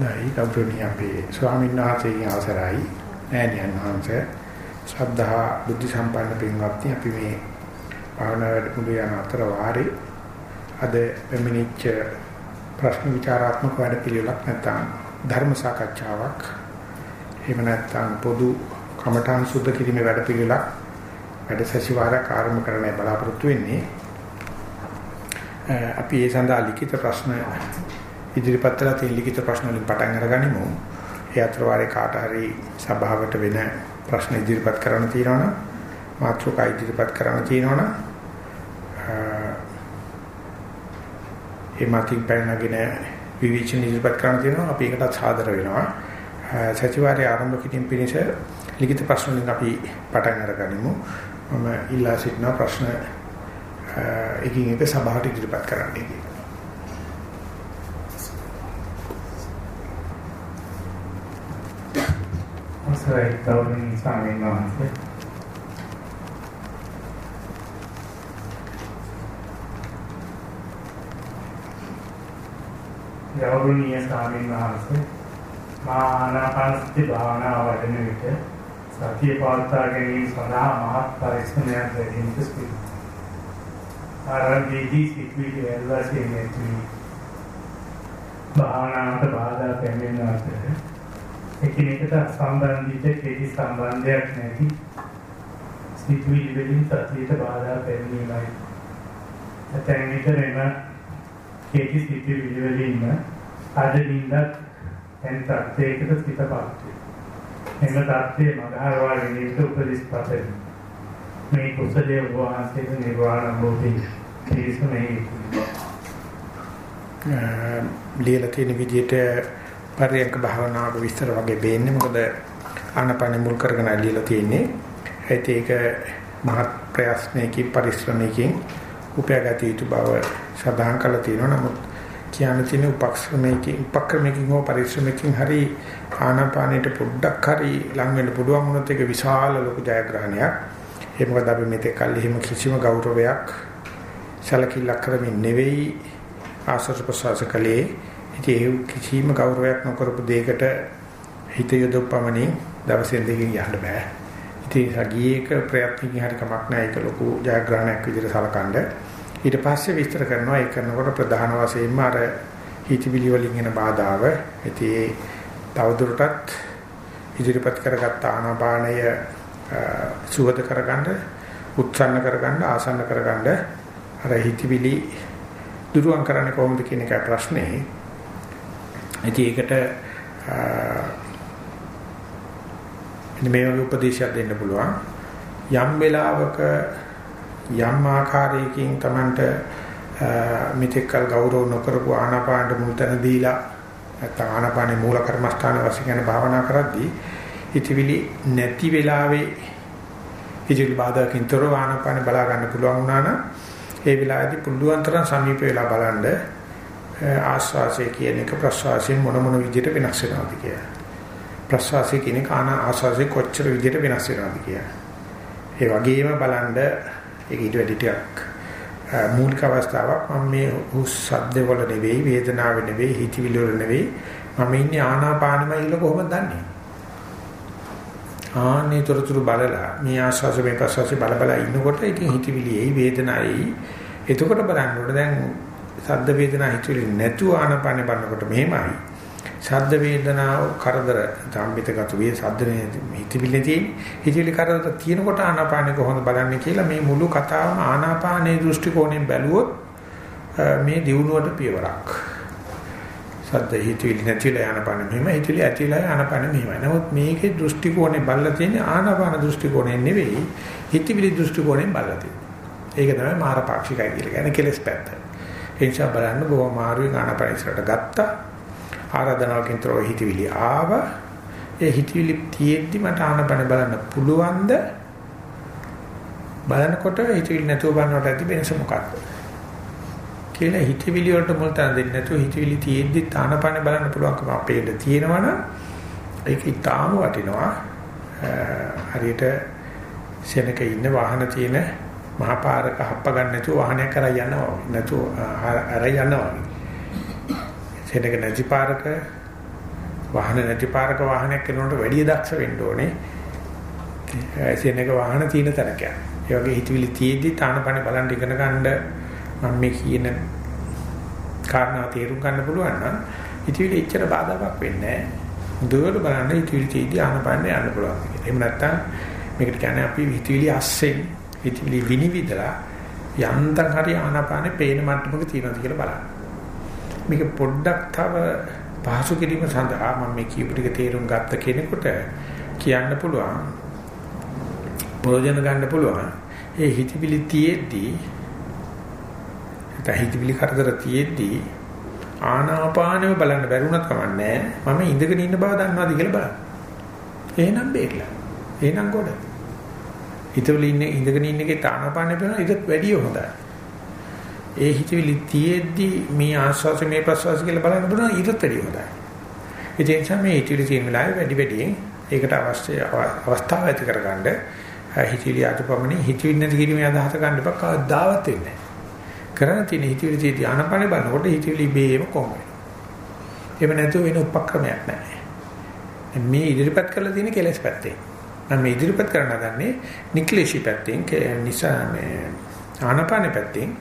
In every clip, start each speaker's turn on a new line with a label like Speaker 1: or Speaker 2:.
Speaker 1: නයි. ගෞරවනීය අපේ ස්වාමීන් වහන්සේගේ අවසරයි. නෑනියන් වහන්සේ ශ්‍රද්ධා බුද්ධ සම්පන්න පින්වත්නි අපි මේ භාවනා වැඩමුළු යන අතර වාරේ අද එමිනිච්ච ප්‍රශ්න විචාරාත්මක වැඩ පිළිවෙලක් නැත්නම් ධර්ම සාකච්ඡාවක්. එහෙම නැත්නම් පොදු කමඨාන් සුද්ධ කිරීමේ වැඩ පිළිවෙලක් වැඩ සැසිවාරයක් ආරම්භ කරන්නයි බලාපොරොත්තු වෙන්නේ. අපි ඒ සඳහා ලිඛිත ප්‍රශ්න ඉදිරිපත් කළ තියෙන ලිඛිත ප්‍රශ්න වලින් පටන් අරගනිමු. ඒ අතර වාරේ කාට හරි සභාවට වෙන ප්‍රශ්න ඉදිරිපත් කරන්න තියෙනවනම් මාතෘකා ඉදිරිපත් කරන්න තියෙනවනම් ඒ මාතින් පැනගෙන විවිචන ඉදිරිපත් කරන්න තියෙනවා අපි ඒකට සාදර වෙනවා. සතිವಾರයේ ආරම්භ කිරීම පිණිස ලිඛිත ප්‍රශ්න වලින් අපි පටන් අරගනිමු. මම ඉල්ලා සිටින ප්‍රශ්න එකින් එක සභාවට ඉදිරිපත් කරන්නයි.
Speaker 2: අවසරයි ගෞරවනීය ස්වාමීන් වහන්සේ. ගෞරවනීය ස්වාමීන් වහන්සේ මා ආනාපානසති භාවනාව වඩන විට සතිය පවත්වා ගැනීම සඳහා මහත් පරිශ්‍රමයක් දැරීමට සිදුවේ. ආරම්භයේදී සිතුවිලි වැල්වාසියෙන් ඇතුළේ භාවනාවට බාධා පැමිණෙන අතර එකිනෙකට සම්බන්ධිත කෙටි සම්බන්ධයක් නැති සිතුවිලි වලින් සතියට බාධා පැමිණීමයි. ඇතැම් විට එම කෙටි සිතුවිලි වලින්ම අදින්දත් එන් තත්යකට සිතපත් වේ. එම තත්ත්වයේ මගහරවා ගැනීමට උපදෙස් පතමි. මේ කුසලයේ වහන්සේගේ නිර්වාණ අවබෝධය තේසුනේ
Speaker 1: ලියලා තියෙන විදිහට පරියන්ක භාවනාවක විස්තර වගේ වෙන්නේ මොකද ආනපන මුල් කරගෙන ඇලියලා තියෙන්නේ. ඒත් ඒක මහත් ප්‍රයත්නයකින් පරිශ්‍රමයකින් උපයාගත යුතු බව සඳහන් කරලා තියෙනවා. නමුත් කියන්න තියෙන උපක්‍රමයකින් උපක්‍රමයකින් හෝ පරිශ්‍රමයකින් හරි ආනාපානයට පොඩ්ඩක් හරි ලං වෙන්න පුළුවන් වුණොත් ඒක විශාල ලොකු ජයග්‍රහණයක්. ඒ මොකද අපි මෙතෙක් කල් එහෙම කිසිම ගෞරවයක් සැලකිල්ලක් කරමින් නෙවෙයි ආසස් ප්‍රසවාස කලේ ඉතින් ඒ කිසිම ගෞරවයක් නොකරපු දෙයකට හිත යොදපමණින් දවසෙන් දෙකකින් යන්න බෑ. ඉතින් සගීයක ප්‍රයත්නකින් හරි කමක් නැහැ ඒක ලොකු ජයග්‍රහණයක් විදිහට සලකනද. ඊට පස්සේ විස්තර කරනවා ඒ කරනකොට ප්‍රධාන වශයෙන්ම අර හිතවිලි වලින් එන බාධාව. ඉතින් තවදුරටත් ඉදිරිපත් කරගත්ත ආනාපානය සුවද කරගන්න, උත්සන්න කරගන්න, ආසන්න කරගන්න අර හිතවිලි දුරුවන් කරන්නේ කොහොමද කියන එකයි ප්‍රශ්නේ. ඉතින් ඒකට මේ වගේ උපදේශයක් දෙන්න පුළුවන්. යම් වෙලාවක යම් ආකාරයකින් Tamanට මිත්‍යකල් ගෞරව නොකරපු ආනාපානට මුල් තැන දීලා නැත්නම් ආනාපානේ මූල කර්මස්ථාන වශයෙන් යන භාවනා කරද්දී ඉතිවිලි නැති වෙලාවේ ඉතිවිලි බාධාකින් තොරව ආනාපානේ බලා ගන්න පුළුවන් වුණා නම් ඒ වෙලාවේදී පුළුවන් තරම් සමීප වෙලා බලන්න ආස්වාසය කියන එක ප්‍රස්වාසයෙන් මොන මොන විදිහට වෙනස් වෙනවද කියලා. ප්‍රස්වාසය කියන එක ආන ආස්වාසය කොච්චර විදිහට වෙනස් වෙනවද කියලා. ඒ වගේම බලන්න ඒක ඊට වැඩි ටිකක් මූලික අවස්ථාවක් මම මේ හුස් සද්ද වල නෙවෙයි වේදනාව නෙවෙයි හිතවිලි වල නෙවෙයි මම ඉන්නේ ආනාපානමයි කියලා කොහොමද දන්නේ? ආන්නේ තොරතුරු බලලා මේ ආස්වාස මේ ප්‍රස්වාසය බල බල ඉන්නකොට ඉතින් හිතවිලියි වේදනায়යි එතකොට බලන්න ඕනේ දැන් සද්ද වේදනා හිතුවේ නැතුව ආනපානේ බලනකොට මෙහෙමයි. සද්ද වේදනාව කරදර ධම්මිතගත වේ සද්ද හිතවිලි තියෙන හිතවිලි කරදර තියෙනකොට ආනාපානේ කොහොමද බලන්නේ කියලා මේ මුළු කතාවම ආනාපානේ දෘෂ්ටි කෝණයෙන් බැලුවොත් මේ දියුණුවට පියවරක්. සද්ද හිතවිලි නැතිලා ආනාපානේ මෙහෙම හිතවිලි ඇතිලා ආනාපානේ මෙහෙමයි. නමුත් මේකේ දෘෂ්ටි කෝණේ බලලා තියෙන්නේ ආනාපාන දෘෂ්ටි කෝණයෙන් නෙවෙයි හිතවිලි දෘෂ්ටි කෝණයෙන් බලලා තියෙන්නේ. ඒක තමයි මාරපාක්ෂිකයි කියලා කියන්නේ කෙලස් පැත්ත. ඒ නිසා බලන්න බොහොම මාරුවෙන් ආනපනිසරට ගත්තා. ආරාධනාවකින් තොරව හිතවිලි ආව. ඒ හිතවිලි තියෙද්දි මට ආනපන බලන්න පුළුවන්ද? බලනකොට හිතවිලි නැතුව බලනකොට ඇති වෙනස මොකක්ද? කියලා හිතවිලි වලට මුල් තැන දෙන්නේ නැතුව හිතවිලි තියෙද්දි ආනපන බලන්න පුළුවන්කම අපේට තියෙනවනම් ඒක ඊටාම වටිනවා. හරියට සෙනක ඉන්න වාහන තියෙන මහා පාරක හප්ප ගන්න නැතුව වාහනයක් කරා යනවා නැතුව අර යනවා සෙනක නැති පාරක වාහන නැති පාරක වාහනයක් යනකොට වැඩි දක්ෂ වෙන්න ඕනේ. එසේනක වාහන තියෙන තැනක. ඒ වගේ හිතවිලි තියේදී තානපනේ බලන් ඉගෙන ගන්න මම මේ කියන කාරණා තේරුම් ගන්න පුළුවන් නම් හිතවිලි එච්චර බාධාවක් වෙන්නේ නැහැ. දුරට බලන්න හිතවිලි තියේදී ආනපනේ යන්න පුළුවන්. එහෙම නැත්නම් මේකට කියන්නේ අපි හිතවිලි අස්සෙන් හිතවිලි විනිවිදලා යන්තම් හරි ආනපානේ පේන මට්ටමක තියෙනවද කියලා බලන්න. මේක පොඩ්ඩක් තව පහසු කිරීම සඳහා මම මේ කියපු ටික තේරුම් ගත්ත කෙනෙකුට කියන්න පුළුවන් ප්‍රයෝජන ගන්න පුළුවන් ඒ හිතවිලි තියේදී හිතවිලි කරදර තියේදී ආනාපානෙම බලන්න බැරුණා කමන්නේ මම ඉඳගෙන ඉන්න බව දන්නවාද කියලා බලන්න. එහෙනම් බේරලා. එහෙනම් ගොඩ. හිතවිලි ඉන්නේ ඉඳගෙන ඉන්න එකේ ආනාපානෙ බලන ඊටත් වැඩිය හොඳයි. ඒ හිතවිලි තියේදී මේ ආස්වාස මේ ප්‍රසවාස කියලා බලන්න බුණා ඊටත් වැඩිය හොඳයි. ඒ නිසා මේ හිතවිලි තියෙන වෙලාවේ වැඩි වැඩියෙන් ඒකට අවශ්‍ය අවස්ථාව ඇති කරගන්න හිතවිලි අතපමණි හිතවිලි නැති කිරීමේ අදහස ගන්න එපා කවදාවත් වෙන්නේ නැහැ. කරණ තියෙන හිතවිලි තියදී ආනපන බලනකොට හිතවිලි බේම කොම් වෙනවා. එහෙම නැතුව වෙන උපක්‍රමයක් නැහැ. මේ ඉදිරිපත් කරලා තියෙන කෙලස් පැත්තේ. මම මේ ඉදිරිපත් කරන්න ගන්නේ නික්ලේශී පැත්තෙන් නිසා මේ ආනපන පැත්තෙන්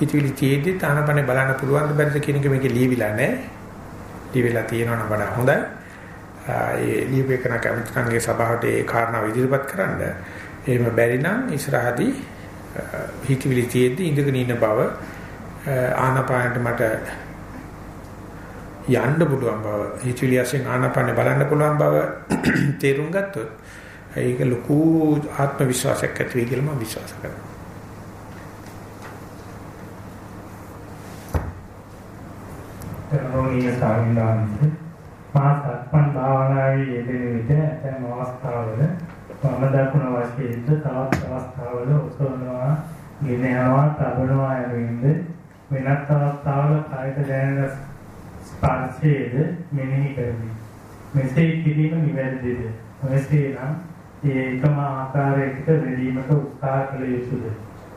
Speaker 1: හිතවිලි තියේදී ආනපන බලන්න පුළුවන් බැරිද කියන එක මේකේ ලියවිලා නැහැ. ලියවිලා තියෙනවා නම් වඩා හොඳයි. ඒ ලියපේකන කැමතිකන්ගේ සභාවට ඒ කාරණාව ඉදිරිපත් කරන්න. එහෙම බැරි නම් ඉස්සරහදී හිතවිලි තියෙද්දි ඉඳගෙන ඉන්න බව ආනාපානට මට යන්න පුළුවන් බව හිතවිලි වශයෙන් ආනාපාන බලන්න පුළුවන් බව තේරුම් ගත්තොත් ඒක ලොකු ආත්ම විශ්වාසයක් ඇති වෙයි කියලා මම විශ්වාස කරනවා.
Speaker 2: කරනෝනිය සාමිනාන්ත මා සක්මන් භාවනාවේ යෙදෙන විට ඇතැම් අවස්ථාවල වම දකුණ වශයෙන්ද තවත් අවස්ථාවල ඔසවනවා, ගෙන යනවා, තබනවා යනුවෙන්ද වෙනත් අවස්ථාවල කායත දැනෙන ස්පර්ශයේද මෙනෙහි කරමි. මෙසේ කිරීම නිවැරදිද? මෙසේ නම් ඒ එකම ආකාරයකට වෙලීමට උත්සාහ කළ යුතුද?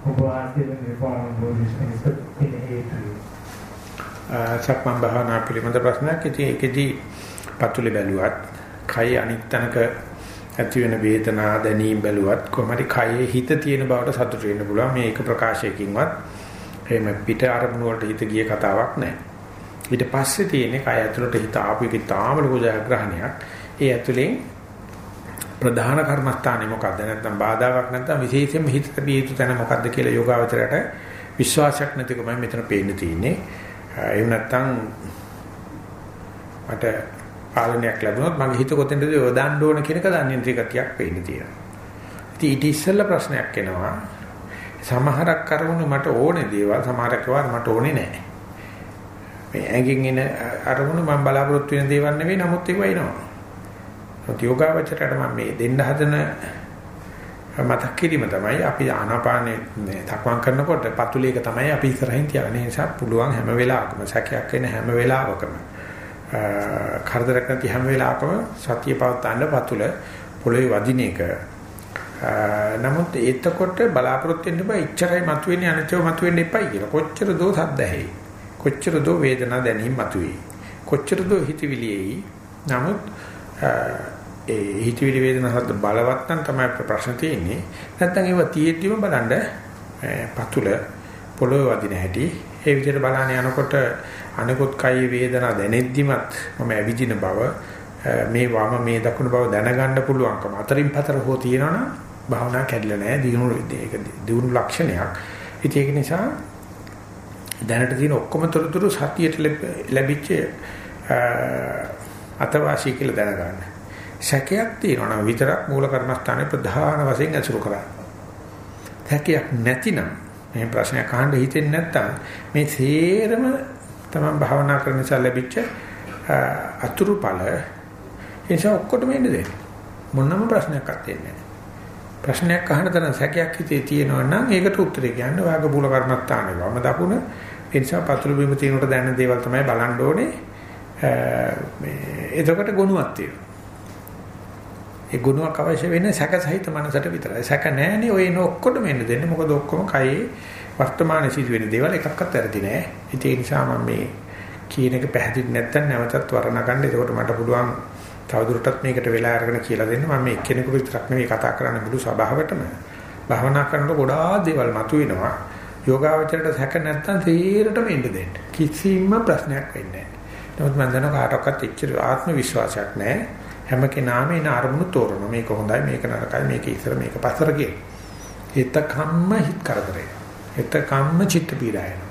Speaker 2: ඔබ වාසිය නිර්වාණ බෝධිසත්ව කෙනෙහිට
Speaker 1: සක්මන් භාවනා පිළිබඳ ප්‍රශ්නයක්. ඉතින් ඒකෙදී පතුලේ බැලුවත්, කය අනිත් තැනක ඇති වෙන වේදනා දැනීම බැලුවත් කොහොමද කයේ හිත තියෙන බවට සතුට වෙන්න පුළුවන්. මේ එක ප්‍රකාශයකින්වත් එහෙම පිට අරමුණු වලට හිත ගිය කතාවක් නැහැ. ඊට පස්සේ තියෙන්නේ කය ඇතුළට හිත ආපු එකේ තාම ලොකු ජයග්‍රහණයක්. ඒ ඇතුලෙන් ප්‍රධාන කර්මස්ථානේ මොකද්ද නැත්නම් බාධාවක් නැත්නම් විශේෂයෙන්ම හිත තිබිය යුතු තැන මොකද්ද කියලා යෝගාවචරයට විශ්වාසයක් නැතිකමයි මෙතන පේන්න තියෙන්නේ. එහෙම නැත්නම් මට පාලනයක් ලැබුණොත් මගේ හිත කොතෙන්ද යොදන්න ඕන කියන එක දන්නේ නැති ගතියක් පේන්න තියෙනවා. ඉතින් ඊට ඉස්සෙල්ලා ප්‍රශ්නයක් එනවා. සමහරක් කරුණු මට ඕනේ දේවල් සමහරක් ඒවා මට ඕනේ නැහැ. මේ ඇඟින් එන අරමුණු මම බලාපොරොත්තු වෙන දේවල් නෙවෙයි නමුත් ඒවා එනවා. ඒත් යෝගාවචරයට මම මේ දෙන්න හදන මතක් කිරීම තමයි අපි ආනාපානේ තක්වම් කරනකොට පතුලේක තමයි අපි ඉස්සරහින් තියන්නේ. ඒ නිසා පුළුවන් හැම වෙලාවකම සැකයක් එන හැම වෙලාවකම කරදරයක් නැති හැම වෙලාවකම සතිය පවත්වන්න පතුල පොළවේ වදින එක. නමුත් එතකොට බලාපොරොත්තු වෙන්න බෑ ඉච්චරයි මතුවෙන්නේ අනිත්‍යව මතුවෙන්න එපයි කියලා. කොච්චර දෝ සද්ද ඇහි. කොච්චර දෝ වේදනා දැනීම මතුවේ. කොච්චර දෝ හිතවිලියේයි. නමුත් ඒ හිතවිලි වේදනා හද බලවත් නම් තමයි ප්‍රශ්න තියෙන්නේ. නැත්නම් ඒව තියෙද්දිම බලන්න පතුල පොළොවේ වදින හැටි. ඒ විදිහට බලන්න යනකොට අනිකුත් කයි වේදනා දැනෙද්දිමත් මම ඇවිදින බව මේ වම මේ දකුණු බව දැනගන්න පුළුවන්කම අතරින් පතර හෝ තියෙනවනම් භාවනා කැඩිලා නැහැ දිනුන ඒක දිනුන ලක්ෂණයක්. ඉතින් ඒක නිසා දැනට තියෙන ඔක්කොම තොරතුරු සතියට ලැබිච්ච අතවාසී කියලා දැනගන්න. සැකයක් තියෙනවා නම් විතරක් මූල කර්මස්ථානයේ ප්‍රධාන වශයෙන් අසුරු කරන්න. සැකයක් නැතිනම් මේ ප්‍රශ්නයක් අහන්න හිතෙන්නේ නැත්තම් මේ සේරම තමයි භාවනා කරන නිසා ලැබිච්ච අතුරුඵල එනිසා ඔක්කොටම එන්නේ දෙන්න. මොනම ප්‍රශ්නයක් අත්දෙන්නේ නැහැ. ප්‍රශ්නයක් අහන තරම් සැකයක් හිතේ තියෙනවා නම් ඒකට උත්තරේ කියන්නේ වාග මූල කර්මස්ථානේ වම දකුණ ඒ නිසා පතුරු බිම තියෙනකොට දැනෙන දේවල් තමයි බලන්න ඕනේ. මේ එතකොට ගුණයක් තියෙනවා. ඒ ගුණයක් අවශ්‍ය වෙන්නේ සැකසහිත මනසට විතරයි. සැක නැහැනේ ඔය එන ඔක්කොටම එන්න දෙන්නේ. මොකද ඔක්කොම කයේ වර්තමානයේ සිදුවෙන දේවල් එකක්වත් වැරදි නෑ. ඒ නිසා මම මේ කියන එක පැහැදිලි නැත්නම් නැවතත් වර්ණගන්න. එතකොට මට පුළුවන් තවදුරටත් මේකට වෙලා අරගෙන කියලා දෙන්න. මම මේ එක්කෙනෙකුට විතරක් නෙවෙයි කතා කරන්නේ මුළු සභාවටම. භාවනා කරනකොට ගොඩාක් දේවල් මතුවෙනවා. යෝගාවචරයට සැක නැත්නම් තීරටම එන්න දෙන්න. කිසිම ප්‍රශ්නයක් වෙන්නේ නැහැ. නමුත් මම දන්නවා කාටවත් එච්චර ආත්ම විශ්වාසයක් නැහැ. හැම කෙනාම එන අරමුණු තෝරනවා. මේක හොඳයි, මේක නරකයි, මේක ඉස්සර, මේක පස්සර කියන. එතකම්ම හිත කරදරේ. එතකම්ම චිත්ත පීඩායන.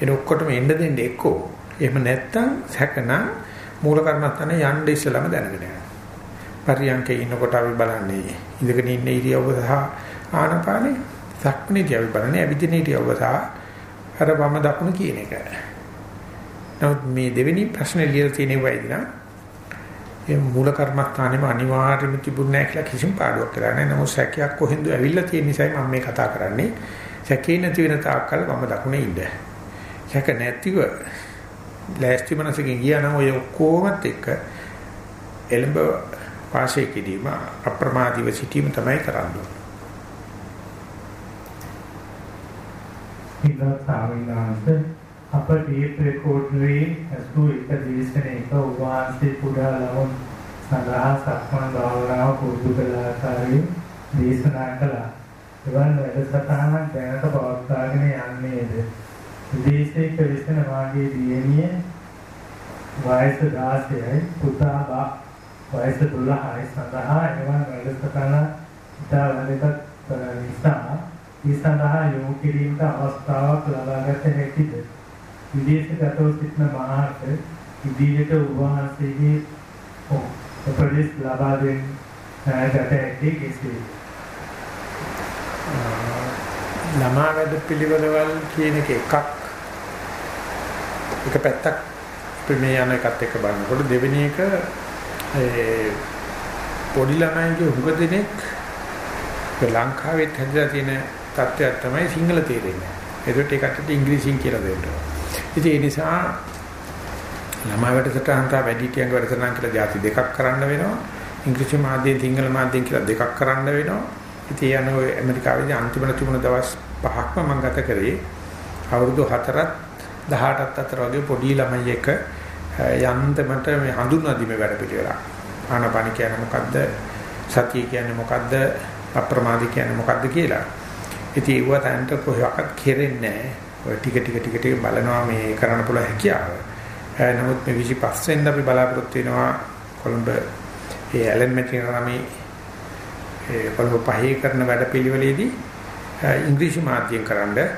Speaker 1: ඒක ඔක්කොටම එන්න දෙන්න එක්කෝ. එහෙම නැත්නම් සැකනම් මූල කර්මස්ථානේ යන්න ඉස්සලම දැනගෙන යනවා. පරියන්කේ ඉන්නකොට අපි බලන්නේ ඉඳගෙන ඉන්න ඉරියව්ව සහ ආනපානේ සක්මණේදී අපි බලන්නේ අවිදින ඉරියව්ව සහ අර වම දකුණ කියන එක. නමුත් මේ දෙවෙනි ප්‍රශ්නේ ලියලා තියෙන වයිදිනා ඒ මූල කර්මස්ථානේම අනිවාර්යයෙන්ම තිබුණ නැහැ කියලා කිසිම පාඩුවක් කරලා නැහැ. නමුත් සැකයක් කොහෙන්ද ඇවිල්ලා තියෙන නිසායි මම මේ කතා කරන්නේ. සැකේ නැති වෙන තාක්කල් වම දකුණේ ඉන්න. සැක නැතිව ලෑස්ති මනසකින් ගියා නම් ඔය ඔක්කොමත් එක්ක එළඹ වාසය කිරීම අප්‍රමාදීව සිටීම තමයි කරන්නේ.
Speaker 2: ඉන්නවා ස්වාමීන් අප ටේප් රෙකෝඩරේ අසු එක දේශනයක උවාන්සේ පුඩා ළමුන් සඳහා සක්මන් භාවනාව පුරුදු කළ ආකාරයෙන් දේශනා කළා. එවන් වැඩසටහනක් දැනට පවත්වාගෙන යන්නේද? විදේශයක විසෙන වාගේ දියණිය වයස 16යි පුතා බා වයස 12යි සඳහා එවන් වැඩසටහන ඉතා වැදගත් නිසා ඒ සඳහා යොමු කිරීමට අවස්ථාවක් ලබාගත හැකිද විදේශගතව සිටින මහාට ඉදිරියට උවහන්සේගේ උපදෙස් ලබා දෙන්න ගත හැකි කෙසේ
Speaker 1: ළමා වැඩ පිළිවෙලවල් කියන එක එකක් එක පැත්තක් මේ යන එකත් එක්ක බලනකොට දෙවෙනි එක ඒ පොඩි ළමයිගේ හුඟ දෙනෙක් ලංකාවේ හැදලා තියෙන තත්ත්වයක් තමයි සිංහල තේරෙන්නේ. ඒකට ඒකට ඉංග්‍රීසියෙන් කියලා දෙන්න. ඉතින් ඒ නිසා ළමා වැඩසටහන තා වැඩිහිටියන්ග වැඩසටහන කියලා જાති දෙකක් කරන්න වෙනවා. ඉංග්‍රීසි මාධ්‍යයෙන් සිංහල මාධ්‍යයෙන් කියලා දෙකක් කරන්න වෙනවා. ඉතින් යන ඔය ඇමරිකාවේදී අන්තිමට තිබුණ දවස් පහක්ම මම ගත කරේ. අවුරුදු 4ත් 18ත් අතර වගේ පොඩි ළමයි එක යන්තමට මේ හඳුන්වා දීමේ වැඩ පිළිවෙල. ආනපාන කියන්නේ මොකද්ද? සතිය කියන්නේ මොකද්ද? අප්‍රමාදී කියන්නේ මොකද්ද කියලා. ඉතින් ඒව තැන්ට කොහොමවත් කෙරෙන්නේ නැහැ. ඔය ටික ටික ටික ටික බලනවා මේ කරන්න පුළුවන් හැකියාව. නමුත් මේ 25 වෙනිදා අපි බලාපොරොත්තු වෙනවා කොළඹ ඒ ඇලන් මෙටිනරමි ඒ කොළඹ පහේ කරන වැඩ පිළිවෙලේදී ඉංග්‍රීසි මාධ්‍යයෙන් කරන්නේ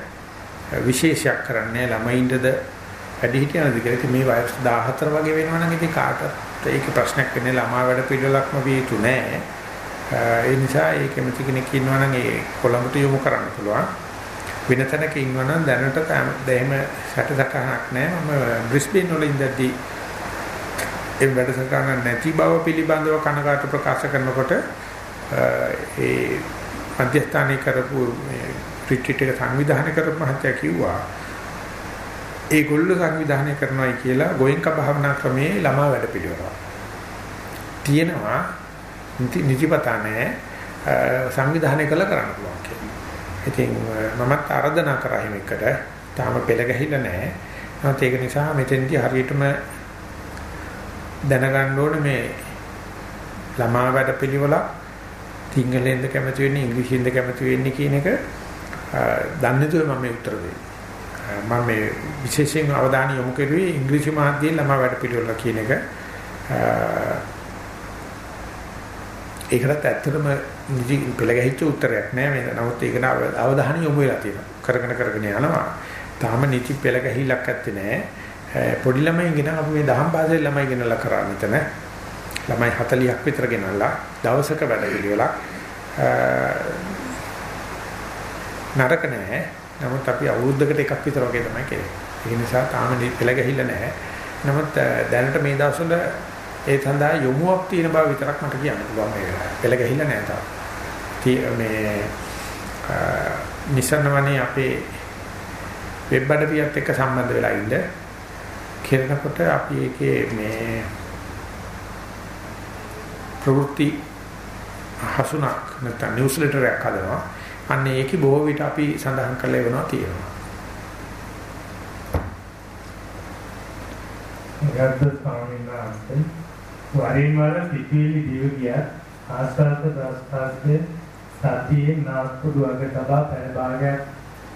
Speaker 1: විශේෂයක් කරන්නේ ළමයින්ටද වැඩිහිටියනද කියලා. ඉතින් මේ වයස 14 වගේ වෙනවා නම් ඉතින් කාටත් ඒක ප්‍රශ්නයක් වෙන්නේ ළමා වැඩ පිළිවෙලක්ම විය යුතු නෑ. ඒ නිසා ඒ කැමති කෙනෙක් ඉන්නවා නම් ඒ කොළඹට යොමු කරන්න පුළුවන්. වෙන තැනක ඉන්නවා නම් දැනට දැහිම සැටසටහනක් නෑ. මම බ්‍රිස්බේන් වල ඉඳද්දී ඒ වැඩසටහන නැති බව පිළිබඳව කනකාට ප්‍රකාශ කරනකොට ඒ මධ්‍යස්ථානයේ කරපු රිට්‍රීට් එක සංවිධානය කරපු මහත්තයා කිව්වා ඒගොල්ලෝ සංවිධානය කරනවායි කියලා ගෝයන්ක භාවනා ක්‍රමයේ ළමා වැඩ පිළිවෙලක් තියෙනවා නිතිපතා නැහැ සංවිධානය කළ කරන්න පුළුවන් කියලා. ඉතින් මමත් ආරාධනා කරා හිමෙකට තාම පෙළ ගැහිලා නැහැ. නැත් ඒක නිසා මෙතෙන්දී හරියටම දැනගන්න ඕනේ මේ ළමා වැඩ පිළිවෙලක් සිංහලෙන්ද කැමති වෙන්නේ ඉංග්‍රීසියෙන්ද කැමති වෙන්නේ කියන එක දන්නේ නැතුව මම මේ උත්තර දෙන්නේ. මම මේ විශේෂයෙන් අවධානය යොමු කරුවේ ඉංග්‍රීසි මාධ්‍යයෙන් ළමා වැඩ පිළිවෙල කියන එක. ඒකටත් ඇත්තටම නිදි පෙළ ගැහිච්ච උත්තරයක් නෑ මේ. නමුත් ඒකට අවධානය යොමු වෙලා තියෙනවා. කරගෙන කරගෙන යනවා. තාම නිදි පෙළ ගැහිලක් ඇත්තේ නෑ. පොඩි ළමයි ගෙන අපි මේ දහම් පාසලේ ළමයි ගෙනලා කරා මෙතන. ළමයි 40ක් විතර ගෙනල්ලා දවසක වැඩ පිළිවෙලක් නරක නෑ. නමුත් අපි අවුරුද්දකට එකක් විතර වගේ තමයි කෙරේ. ඒ නිසා තාම පෙළ ගැහිලා නැහැ. නමුත් දැනට මේ දවස්වල ඒ සඳහා යොමුවක් තියෙන බව විතරක් මට කියන්න පුළුවන් මේ වෙලාවේ. පෙළ ගැහිලා නැහැ තාම. මේ නිසනවනේ අපේ වෙබ් අඩවියත් එක්ක සම්බන්ධ වෙලා ඉන්න. කෙරෙනකොට අපි ඒකේ මේ ප්‍රවෘත්ති හසුනක් නැත්නම් නිවුස්ලෙටර් එකක් හදනවා. අන්න ඒකේ බොහෝ විට අපි සඳහන් කරලා වෙනවා තියෙනවා.
Speaker 2: ගරුතර ස්වාමීන් වහන්සේ වරින් වර සිටිවිලි දිව ගියත් ආස්වාද ප්‍රස්වාසයේ සතියේ නාස්පුඩු අග තබා පැය භාගයක්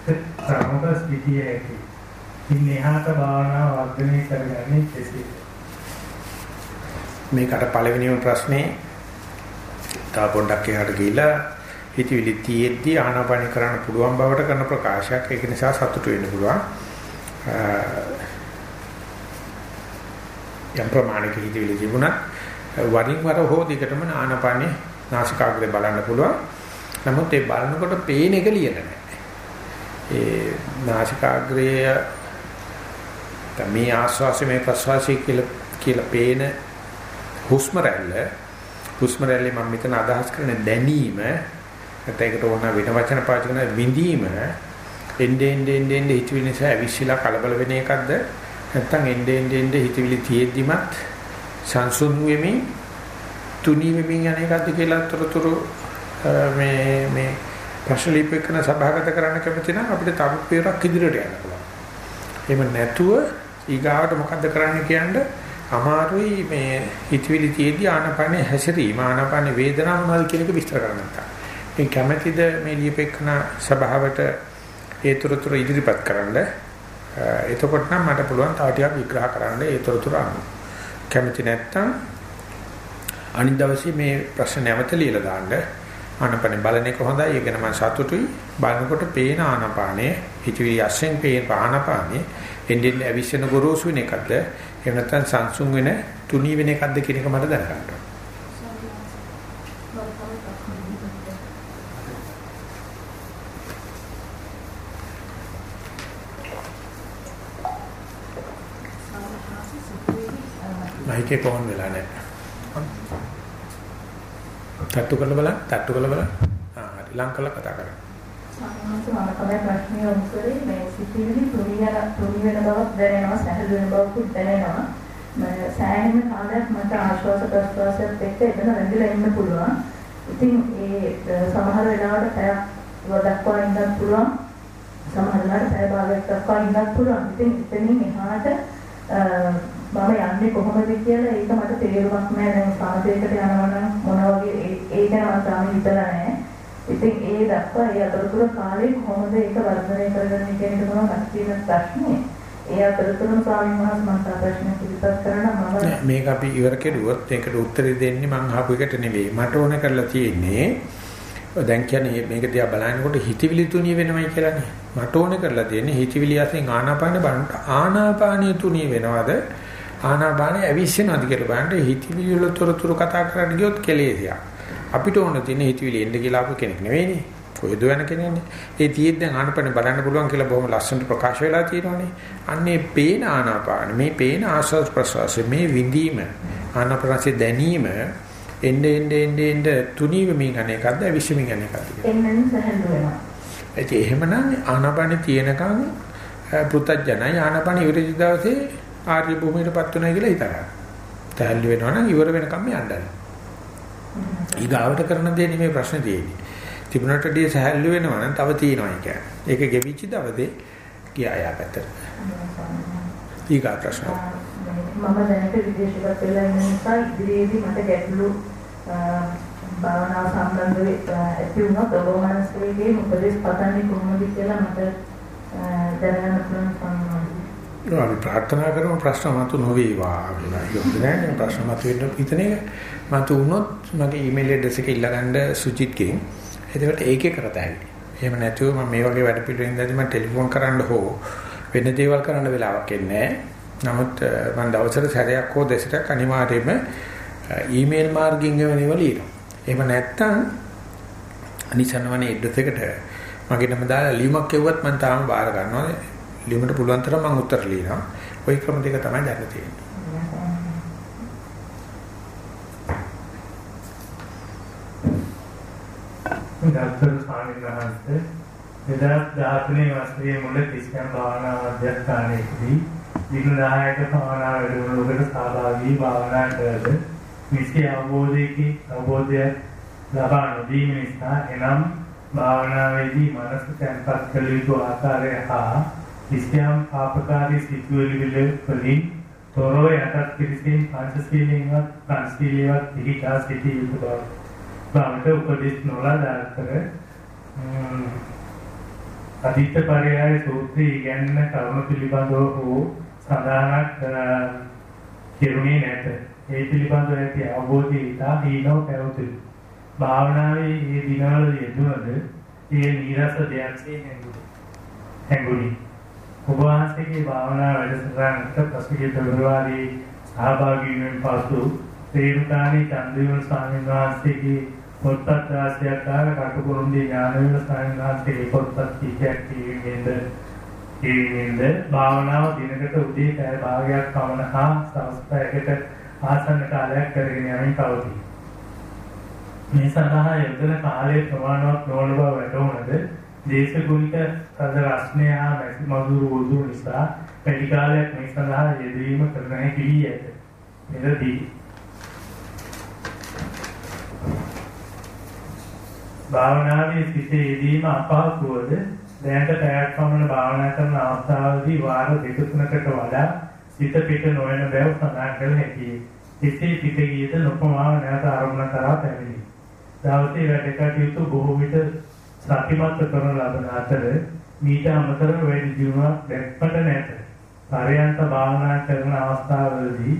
Speaker 2: සමග සිටිය හැකි. ඉන් එහාට භාවනාව වර්ධනය කරගන්නේ කෙසේද?
Speaker 1: මේකට පළවෙනිම ප්‍රශ්නේ තව පොඩ්ඩක් එහාට ගිහිලා හිතවිලි තියෙද්දි ආනාපානි කරන්න පුළුවන් බවට කරන ප්‍රකාශයක් ඒක නිසා සතුටු වෙන්න පුළුවන් යම් ප්‍රමාණික හිතවිලි තිබුණත් වරින් වර හෝ දිගටම ආනාපානි නාසිකාග්‍රේ බලන්න පුළුවන් නමුත් ඒ බලනකොට පේන එක ලියන නැහැ ඒ නාසිකාග්‍රය මේ ආස්වාසය මේ ප්‍රස්වාසය කියලා කියලා පේන හුස්ම රැල්ල හුස්ම රැල්ලේ මම මෙතන අදහස් කරන්නේ දැනීම නැත්නම් ඒකට ඕන වෙන වචන පාවිච්චි කරන විඳීම එnde ende ende ende හිතවිලි නිසා අවිශ්ලා කලබල වෙන එකක්ද? නැත්නම් ende ende ende හිතවිලි තියෙද්දිමත් සංසුන් වෙමින් තුනී වෙමින් යන එකක්ද කියලා තොරතුරු මේ මේ ප්‍රශ්න ලිපිකන සභාගත කරන්න කැමති නම් අපිට තව පෙරක් ඉදිරියට යන්න පුළුවන්. එහෙම නැතුව ඊගාවට මොකද්ද කරන්න කියන්නේ අමාරුයි මේ හිතවිලි තියෙද්දි ආනපනේ හැසිරීම ආනපනේ වේදනාව මොනවද කියන එක විස්තර කරන්න නැත්නම්. ඉතින් කැමැතිද මේ ලියපෙකන සභාවට ඒතරතුර ඉදිරිපත් කරන්න. එතකොට නම් මට පුළුවන් තව ටිකක් විග්‍රහ කරන්න ඒතරතුර අනුව. කැමැති නැත්නම් අනිත් දවසේ මේ ප්‍රශ්න නැවත ලියලා දාන්න. ආනපනේ බලන එක හොඳයි. ඒක නම් සතුටුයි. බලනකොට පේන ආනපානේ හිතවිලි අස්සෙන් පේන ආනපානේ එන්නේ අවිශ්වන ගොරෝසු වෙන එකද එහෙම නැත්නම් සංසුන් වෙන තුනී වෙන එකක්ද කියන එක මට දැනගන්න ඕන. මයිකේ කොහොම වෙලා නැහැ. තට්ටු කරලා බලන්න, තට්ටු කරලා බලන්න. ආ හරි ලං කරලා කතා කරන්න.
Speaker 3: සමහරවිට මම තමයි ප්‍රශ්නේ යොමු කරේ මේ සිතිවිලි තුනියන තුනි වෙන බවක් දැනෙනවා, සැහැල්ලු වෙන බවකුත් දැනෙනවා. මම සෑහෙන කාලයක් මට ආශ්වාස ප්‍රශ්වාසයත් එක්ක එතන රැඳිලා ඉන්න පුළුවන්. ඉතින් ඒ සමහර වෙලාවට පැයක් දක්වා ඉන්නත් පුළුවන්. සමහර වෙලාවට පැය භාගයක් දක්වා ඉන්නත් පුළුවන්. ඉතින් එතනින් එහාට මම යන්නේ කොහොමද කියලා ඒක මට තේරුමක් නැහැ දැන් සාහසයකට යනවා නම් මොන වගේ ඒ ගැන මම තාම හිතලා නැහැ. ඉතින් ඒ දක්වා ඒ අතරතුර කාලේ කොහොමද ඒක වර්ධනය කරගන්නේ කියන එක තමයි මට තියෙන ප්‍රශ්නේ. ඒ අතරතුරම ස්වාමීන් වහන්සේ මට ප්‍රශ්න පිළිපත් කරන මම
Speaker 1: මේක අපි ඉවර කෙරුවොත් ඒකට උත්තරේ දෙන්නේ මං අහපු එකට නෙවෙයි. මට ඕන කරලා තියෙන්නේ දැන් කියන්නේ මේක දිහා බලනකොට හිතවිලි තුනිය වෙනවයි කියලානේ. මට ඕන කරලා තියෙන්නේ හිතවිලි අසින් ආනාපාන බලනට ආනාපානිය තුනිය වෙනවද? ආනාපානෙ ඇවිස්සෙනවද කියලා බලන්න හිතවිලි වල තොරතුරු කතා කරන්න ගියොත් කෙලෙසියක්. අපිට ඕන තියෙන හිතවිලි එන්න කියලා අපු කෙනෙක් නෙවෙයිනේ. කොහෙද යන කෙනෙක්නේ. ඒ තියෙද්ද දැන් ආනාපානෙ බලන්න පුළුවන් කියලා බොහොම ලස්සනට ප්‍රකාශ වෙලා තියෙනවානේ. අන්නේ පේන ආනාපාන මේ පේන ආස්වාද ප්‍රසවාස මේ විඳීම ආනාපානසේ දැනීම එන්න එන්න එන්න එන්න තුනීව මේ ගන්න එකක්ද විශ්මින් ගන්න එකක්ද
Speaker 3: එන්න සහල් වෙනවා.
Speaker 1: ඒ එහෙමනම් ආනාපානෙ තියෙනකන් පුත්තජනයි ආනාපාන ඉවරදි දවසේ ආර්ය භූමියටපත් වෙනවා කියලා හිතනවා. තැහැල්ලු වෙනවා නම් ඉවර වෙනකම් යන්න. ඊගාවට කරන දේ නෙමෙයි ප්‍රශ්නේ තියෙන්නේ. තිබුණටදී සැහැල්ලු වෙනවා නම් තව තියෙනවා කියන්නේ. ඒක ගෙවිච්ච දවසේ ගියා යා පැත්තට. ඊගා ප්‍රශ්න.
Speaker 3: මම දැනට විදේශගත වෙලා ඉන්න නිසා ඉදිරියේදී මට ගැටලු භාවනාව සම්බන්ධව ඇති වුණොත් ඔබ වහන්සේගේ උපදෙස් පතන්නේ කොහොමද කියලා මට දැනගන්න පුළුවන් සම්මානයි.
Speaker 1: අපි ප්‍රාර්ථනා කරමු ප්‍රශ්න මතු නොවේවා කියලා. යොමු නැහැ ප්‍රශ්න මතු වෙන්න හිතන එක. මතු වුණොත් මගේ ඊමේල් ඇඩ්‍රස් එක ඉල්ලගන්න සුජිත්ගෙන්. එතකොට ඒකේ කරතයි. එහෙම නැතුව මම මේ වගේ වැඩ පිළිවෙලින් ඉඳන් මම ටෙලිෆෝන් කරන්න හෝ වෙන දේවල් කරන්න වෙලාවක් එන්නේ නමුත් මම දවසට සැරයක් හෝ දෙසටක් අනිවාර්යයෙන්ම ඊමේල් මාර්ගයෙන් වෙනව ලියනවා. එහෙම නැත්නම් අනිසනවනේ ඇඩ්‍රස් එකට මගේ නම දාලා ලියුමක් කෙව්වත් මම තාම බාර ගන්නවා. ලියුමට පුළුවන් තරම් මම උත්තර ලියනවා. ওই ක්‍රම දෙක තමයි දැන් තියෙන්නේ.
Speaker 2: ගල්තර ස්වාමීන් වහන්සේ 2013 වසරේ මුල ක්‍රිස්තියානි භාවනා මධ්‍යස්ථානයේදී දින 10ක භාවනා වැඩමුළුවකට සහභාගී භාවනා කරද නිසි අවබෝධයේදී අවබෝධය ලබා නොදීම නිසා එනම් භාවනාවේදී මනස තැන්පත් කළ යුතු ආකාරය හා කිසියම් පාපකාරී සිතුවිලි වලින් තොරව යටත් පිළිසින් පංචශීලයෙන්වත් පංචශීලයේවත් පිළිකා සිටී යුතු බව. බවට උපදෙස් නොලදා අතර අදිත්‍ය පරයය සූත්‍රයේ ඉගැන්වෙන කරුණු පිළිබඳව හෝ සඳහනක් කෙරුණේ නැත. ඒ පිළිබඳව ඇති අවබෝධය ඉතා දීනව පැවතුණි. භාවනාවේ මේ දිනවල යෙදුනද ඒ නිරස දෙයක්සේ හැඟුණි. ඔබ වහන්සේගේ භාවනා වැඩසටහනට පසුගිය පෙබරවාරි සහභාගී වීමෙන් පසු රේණුකාණී චන්දිවල ස්වාමීන් වහන්සේගේ පොත්පත් රාශියක් ආර කටුකුරුන්දී ඥානවේල ස්වාමීන් වහන්සේගේ පොත්පත් කීපයක් කියවීමෙන්ද කියවීමෙන්ද භාවනාව දිනකට උදේ පැය භාගයක් පමණ හා සවස් පැයකට ආසන්න කාලයක් කරගෙන යමින් පවතී. මේ සඳහා යොදන කාලයේ ප්‍රමාණවත් නොවන බව වැටහුණද? දේශගුණික තද රස්නය හා මැසි මధుර වූ නිසා වැඩි කාලයක් මේ සඳහා යෙදවීම කරන හැකි වී ඇත. මෙතදී භාවනාවේ සිටේ යෙදීම අපහසුවද දැනට පැයක් පමණ භාවනා කරන අවස්ථාවේදී වාර දෙක තුනකට වඩා සිත පිට නොවන බව සඳහන් කළ හැකියි. එසේ පිට ගියද නොපමාව නැවත ආරම්භ කරා පැමිණි. දවසේ වැඩ කටයුතු බොහෝ විට සතිමත් කරන ලබන අතර මීට අමතරව වැඩි දියුණුවක් දැක්පට නැත. පරයන්ත භාවනා කරන අවස්ථාවලදී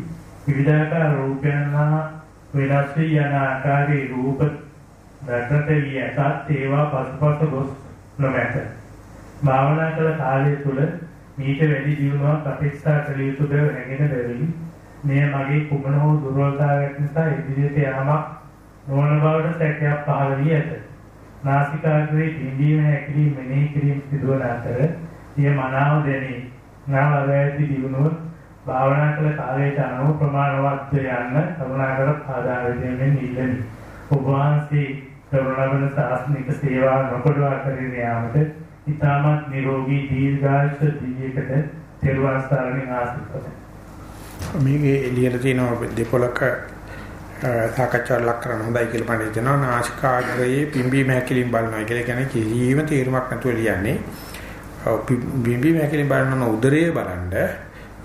Speaker 2: විවිධාකාර රූපයන් හා වෙනස් වී යන ආකාරයේ රූප දක්නට වී ඇතත් ඒවා පසුපස ගොස් නොමැත. භාවනා කළ කාලය තුල මීට වැඩි දියුණුවක් අපේක්ෂා කළ යුතු බව හැඟෙන බැවින් මෙය මගේ කුමන හෝ දුර්වලතාවයක් නිසා ඉදිරියට යාමක් නොවන බවට සැකයක් පහළ වී ඇත. නාසිකාග්‍රේ පිම්බීම හැකිලිම මෙනෙහි කිරීම සිදුවන අතර සිය මනාව දැනේ. නාවැදී දිනුනොත් භාවනා කළ කාලයට අනුව ප්‍රමාණවත් යන්න කරුණාකර ආදාන දෙමින් ඉල්ලමි. ඔබ වහන්සේ කරුණාවන සාස්නික සේවා නොකඩවා කරගෙන යාමට ඉතාමත් නිරෝගී දීර්ඝායුෂ දිවියකට තෙරුවන් සරණින් ආශිර්වාද.
Speaker 1: මේකේ එළියට තියෙන දෙපොලක සාකච්ඡාවක් ලක් කරන්න හොඳයි කියලා මම හිතනවා නාසිකාග්‍රයේ පිම්බීම හැකිලින් බලනවා කියලා කියන්නේ කිසිම තීරමක් නැතුව ලියන්නේ පිම්බීම හැකිලින් බලන උදරයේ බලන්න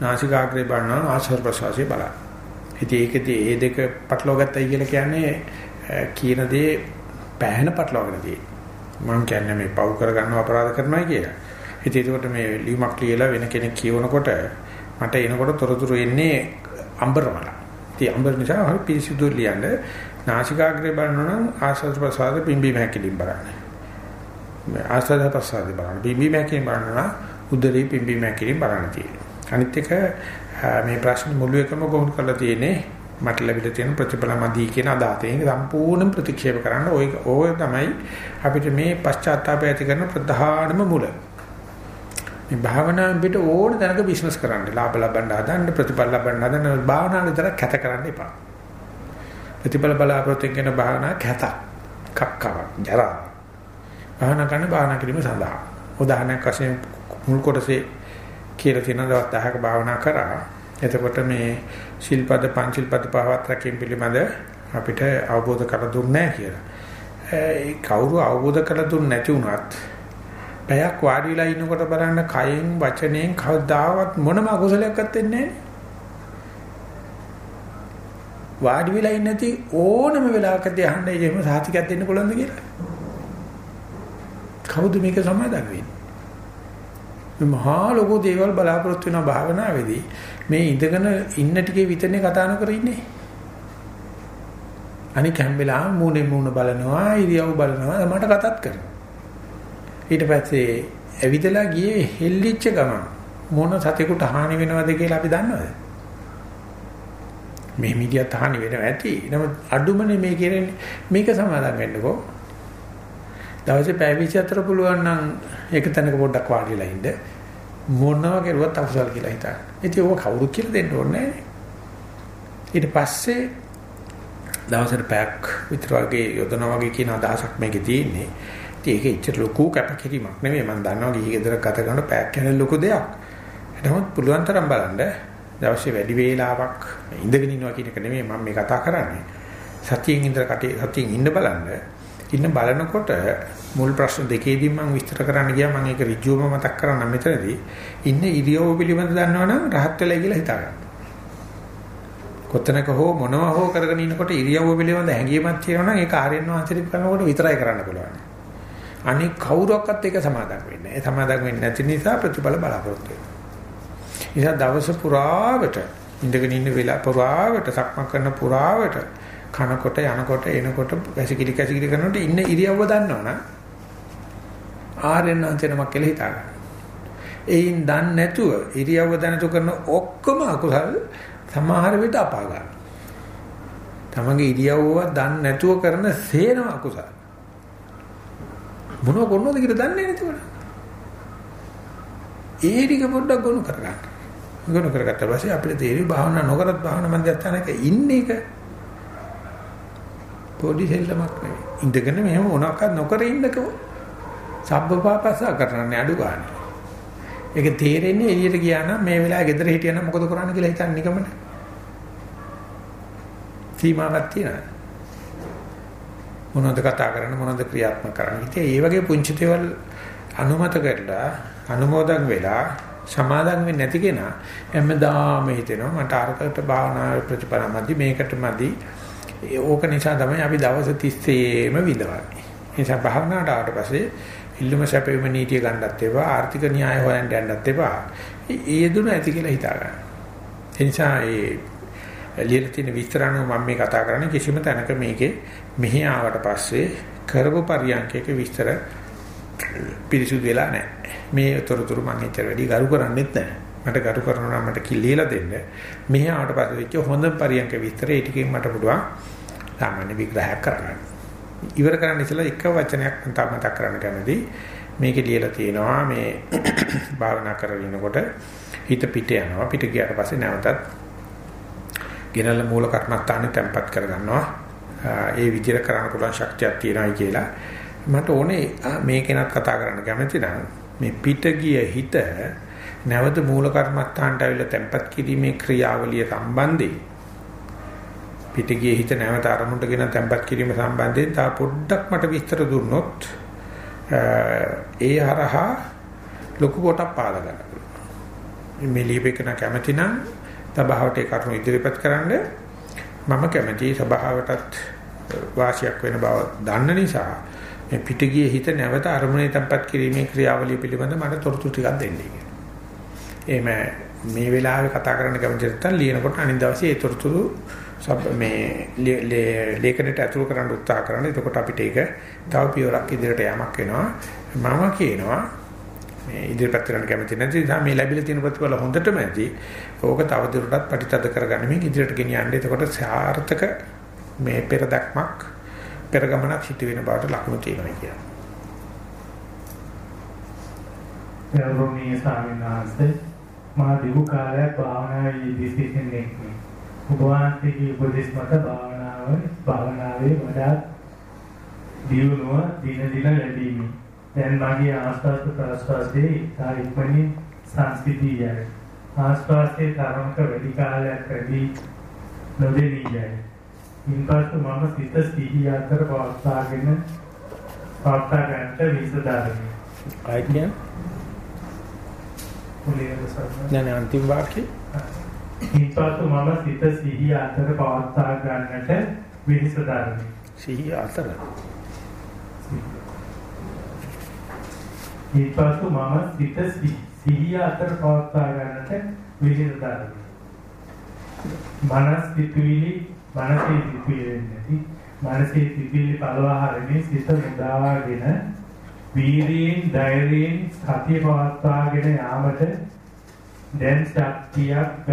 Speaker 1: නාසිකාග්‍රේ බලනවා ආශ්වාස ප්‍රශ්වාසයේ බලන්න. ඉතින් ඒකදී මේ දෙක පටලවා ගත්තයි කියලා කියන්නේ කියන දේ පැහැෙන පටලවාගෙන තියෙන්නේ. මම කියන්නේ මේ පව් කරගන්නව අපරාධ කරනවා කියලා. ඉතින් ඒකට මේ ලියුමක් ලියලා වෙන කෙනෙක් කියවනකොට මට එනකොට තොරතුරු එන්නේ අම්බරමලා. ඉතින් අම්බර නිසා හරි පිරිසිදු ලියන්න නාසිකාග්‍රේ බලනවා නම් ආස්වාද ප්‍රසාද පිම්බි මහැකිලින් බලන්න. ආස්වාද ප්‍රසාද බලන්න. පිම්බි මහැකිලින් බලනවා උදරේ පිම්බි මහැකිලින් බලන්න තියෙනවා. අනිත් එක මේ ප්‍රශ්න මුළු එකම ගොනු කරලා තියෙන්නේ මට ලැබිලා තියෙන ප්‍රතිඵල මදි කියන අදහතෙන් සම්පූර්ණ ප්‍රතික්ෂේප කරන්න ඔය ඔය තමයි අපිට මේ පශ්චාත්තාපය ඇති කරන ප්‍රධානම මුල. මේ භාවනාවෙන් පිට ඕන තැනක බිස්නස් කරන්න, ලාභ ලබන්න හදන්න, ප්‍රතිඵල ලබන්න හදන්න භාවනාව විතර කැත කරන්න එපා. ප්‍රතිඵල බලාපොරොත්තු වෙන භාවනා කැත, කක්කව, ජරා. භාවනා කරන භාවනා කිරීම සඳහා. උදාහරණයක් වශයෙන් මුල් කොටසේ කියලා තියෙන දවස් 10ක භාවනා කරා. එතකොට මේ ශිල්පද පංචිල්පද පහවත් රැකීම පිළිබඳ අපිට අවබෝධ කර දුන්නේ නැහැ කියලා. ඒ කවුරු අවබෝධ කර දුන්නේ නැති වුණත් පැයක් වාඩි වෙලා ඉන්නකොට බලන්න කයෙන් වචනයෙන් කවදාවත් මොනම අකුසලයක්වත් වෙන්නේ නැහැ. වාඩි වෙලා ඉන්නේ නැති ඕනම වෙලාවකදී අහන්න එහෙම සාතිකයක් දෙන්න පුළුවන්ද කියලා. කවුද මේක සමාදන් වෙන්නේ? මේ මහා ලොකු දේවල් බලාපොරොත්තු වෙන භාවනාවේදී මේ ඉඳගෙන ඉන්න ටිකේ විතරනේ කතා නොකර ඉන්නේ. අනික හැම වෙලාවෙම මූණේ මූණ බලනවා, ඉරියව් බලනවා, මට කතාත් කරනවා. ඊට පස්සේ ඇවිදලා ගියේ හෙල්ලිච්ච ගමන් මොන සතෙකුට හානි වෙනවද කියලා අපි දන්නවද? මේ මීඩියාත් හානි වෙනව ඇති. නමුත් අඩුමනේ මේ කියන්නේ මේක සමාදම් වෙන්නකෝ. දවසේ පැය 24 පුළුවන් නම් ඒක තැනක පොඩ්ඩක් වාඩිලා ඉන්න. මොනවා කරුවත් අකුසල් කියලා හිතන්න. ඉතින් ඕක කවුරු කියලා දෙන්න ඕනේ ඊට පස්සේ දවසට පැයක් විතර වගේ යොදනා වගේ කියන අදහසක් මේකේ තියෙන්නේ. ඉතින් ඒක ඉච්චර ලොකු කැපකිරීමක් නෙමෙයි මම දන්නවා ගිහි ගෙදර ගත කරන පැයක් යන ලොකු දෙයක්. එතකොට පුළුවන් තරම් බලන්න දවසේ වැඩි වේලාවක් ඉඳගෙන ඉන්නවා කියන එක නෙමෙයි මම මේ කතා කරන්නේ. සතියෙන් ඉඳලා කටේ සතියෙන් ඉන්න බලන්න. ඉන්න බලනකොට මුල් ප්‍රශ්න දෙකේදී මම විස්තර කරන්න ගියා මම ඒක ඍජුවම මතක් කරන්න මෙතනදී ඉන්න ඉරියව්ව පිළිබඳ දන්නවනම් rahat වෙලා කියලා හිතා ගන්න. කොතනක හෝ මොනවා හෝ කරගෙන ඉනකොට ඉරියව්ව පිළිබඳ හැඟීමක් තියෙනවා නම් ඒක ආර්යයන් වහන්සේට කරනකොට විතරයි කරන්න පුළුවන්. අනික කවුරක්වත් ඒක සමාදම් වෙන්නේ නැහැ. ඒ සමාදම් වෙන්නේ නැති නිසා ප්‍රතිඵල බලාපොරොත්තු වෙනවා. නිසා දවස පුරාවට ඉඳගෙන ඉන්න වෙලාව පුරාවට සක්මන් කරන පුරාවට කනකොට යනකොට එනකොට වැසිකිලි කැසිකිලි කරනකොට ඉන්න ඉරියව්ව දන්නවනම් ආර්යයන් වහන්සේ නමක් කියලා හිතා ගන්න. එයින් දන්නේ නැතුව ඉරියව්ව දැනතු කරන ඔක්කොම අකුසල් සමහර විට අපා ගන්න. තමන්ගේ ඉරියව්ව දන්නේ නැතුව කරන සේනම අකුසල. මොනව කරනවද කියලා දන්නේ නැතිවල. ඒ ටික පොඩ්ඩක් ගොනු කරගන්න. ගොනු කරගත්ත පස්සේ අපිට තේරෙයි භාවනා නොකරත් භාවනා මන්දයන්ක ඉන්නේ එක පොඩි දෙල්ලමක් නෙවෙයි. ඉඳගෙන මෙහෙම මොනවාක්වත් නොකර ඉන්නකෝ. සබ්බපාපස්ස කරන්නේ අඩු ගන්න. ඒක තේරෙන්නේ එළියට ගියා නම් මේ වෙලාවේ ගෙදර හිටියා නම් මොකද කරන්න කියලා හිතන්නේ නිකමන. සීමාවක් තියෙනවා. මොනවද කතා කරන්න මොනවද ක්‍රියාත්මක කරන්න. ඉතින් ඒ වගේ පුංචි දේවල් අනුමත කරලා අනුමෝදන් වෙලා සමාදන් වෙන්නේ නැති කෙනා හැමදාම හිතෙනවා මට අරකට භාවනා ප්‍රතිපල මදි මේකට මදි ඕක නිසා තමයි අපි දවස් 30ෙම විඳවන්නේ. ඒ නිසා භාවනාවට ආවට පස්සේ ඉල්ලුම සැපෙම නීතිය ගන්නත් එපා ආර්ථික න්‍යාය හොයන්න යන්නත් එපා. ඒ දුන ඇති කියලා හිතා ගන්න. ඒ නිසා ඒ ලියලා තියෙන විස්තර අනුව මම මේ කතා කරන්නේ කිසිම තැනක මේකේ මෙහි ආවට පස්සේ කරපු පරියන්කයක විස්තර පිරිසුදු වෙලා නැහැ. මේ තොරතුරු මම එච්චර වැඩි ගරු කරන්නේත් නැහැ. මට ගරු කරනවා නම් මට කිලියලා දෙන්න. මෙහි ආවට පස්සේ වෙච්ච හොඳ පරියන්ක විස්තර ඒ ටිකෙන් මට පුළුවන් සාමාන්‍ය විග්‍රහයක් කරගන්න. ඉවර කරන්න ඉස්සලා එක වචනයක් මම මතක් කරන්න කැමතියි. මේකේ ලියලා තියෙනවා මේ භාවනා කරගෙනකොට හිත පිට යනවා. පිට ගියාට පස්සේ නැවතත් ගෙනල්ල මූල කර්මස්ථානේ තැම්පත් කරගන්නවා. ඒ විදිහට කරන්න පුළුවන් ශක්තියක් තියෙනවායි කියලා. මට ඕනේ මේ කෙනත් කතා කරන්න කැමති නම් මේ පිට ගිය හිත නැවත මූල කර්මස්ථානට ඇවිල්ලා තැම්පත් කිරීමේ ක්‍රියාවලිය සම්බන්ධයෙන් පිටගියේ හිත නැවත අරමුණට ගෙන තැම්පත් කිරීම සම්බන්ධයෙන් තා පොඩ්ඩක් මට විස්තර දුන්නොත් ඒ හරහා ලොකු කොටක් පාලා ගන්න පුළුවන්. මේ ලියපෙකන කැමති නම් සභාවට ඒ කරුණු ඉදිරිපත් කරන්න මම කැමතියි සභාවටත් වාසියක් වෙන බව දන්න නිසා මේ පිටගියේ හිත නැවත අරමුණේ තැම්පත් කිරීමේ ක්‍රියාවලිය පිළිබඳ මට තොරතුරු ටිකක් දෙන්න කියලා. එහෙම මේ වෙලාවේ කතා කරන්න කැමති නැත්නම් ලියනකොට අනිත් දවසේ ඒ තොරතුරු සබ් මේ ලේඛනයට ඇතුළු කරන්න උත්සාහ කරන. එතකොට අපිට ඒක තව පියවරක් ඉදිරියට යamak වෙනවා. මම කියනවා මේ ඉදිරිපත් කරන්න කැමති නැති නිසා මේ ලැබිලා තියෙන ප්‍රතිඵල හොඳටම ඇති. ඕක තව දුරටත් ප්‍රතිතද කරගන්න මේ ඉදිරියට ගෙනියන්න. එතකොට සාර්ථක මේ පෙරදක්මක් පෙරගමනක් සිදු වෙන බවට ලකුණු තියෙනවා කියන්නේ.
Speaker 2: ගෞරවනීය ස්වාමීන් වහන්සේ මා දීර්ඝ කාලයක් භාවනාවේ යෙදී සිටින එක්මි. ඔබ වහන්සේගේ උපදෙස් මත භාවනාව භාවනාවේ වඩාත් දියුණුව දින දින ලැබීමි. දැන් මගේ ආස්වාද ප්‍රාස්වාදයේ ඉතා ඉක්මනින් සංසිද්ධියයි. ආස්වාදයේ තරමක වැඩි කාලයක් වැඩි නොදෙනියයි. ඉන්පසු මම සිත සිහි අතර පවත්වාගෙන පවත්වා ගන්නට විසදාරමි.
Speaker 1: ආයිත්‍ය නෑ අන්තිම වාක්‍යය
Speaker 2: ඉන්පසු මම සිත සිහිය අතර පවත්වා ගන්නට විනිස ධර්මයි.
Speaker 1: සිහිය අතර.
Speaker 2: ඉන්පසු මම සිත සිහිය අතර පවත්වා ගන්නට විනිස ධර්මයි. මනස් සිතුවිලි මනසේ සිතුවිලි නැති මනසේ සිතුවිලි පළවා හරිනේ සිත මුදාගෙන වීරියෙන් ධෛර්යයෙන් සතිය පවත්වාගෙන යාමට දැන් ශක්තියක්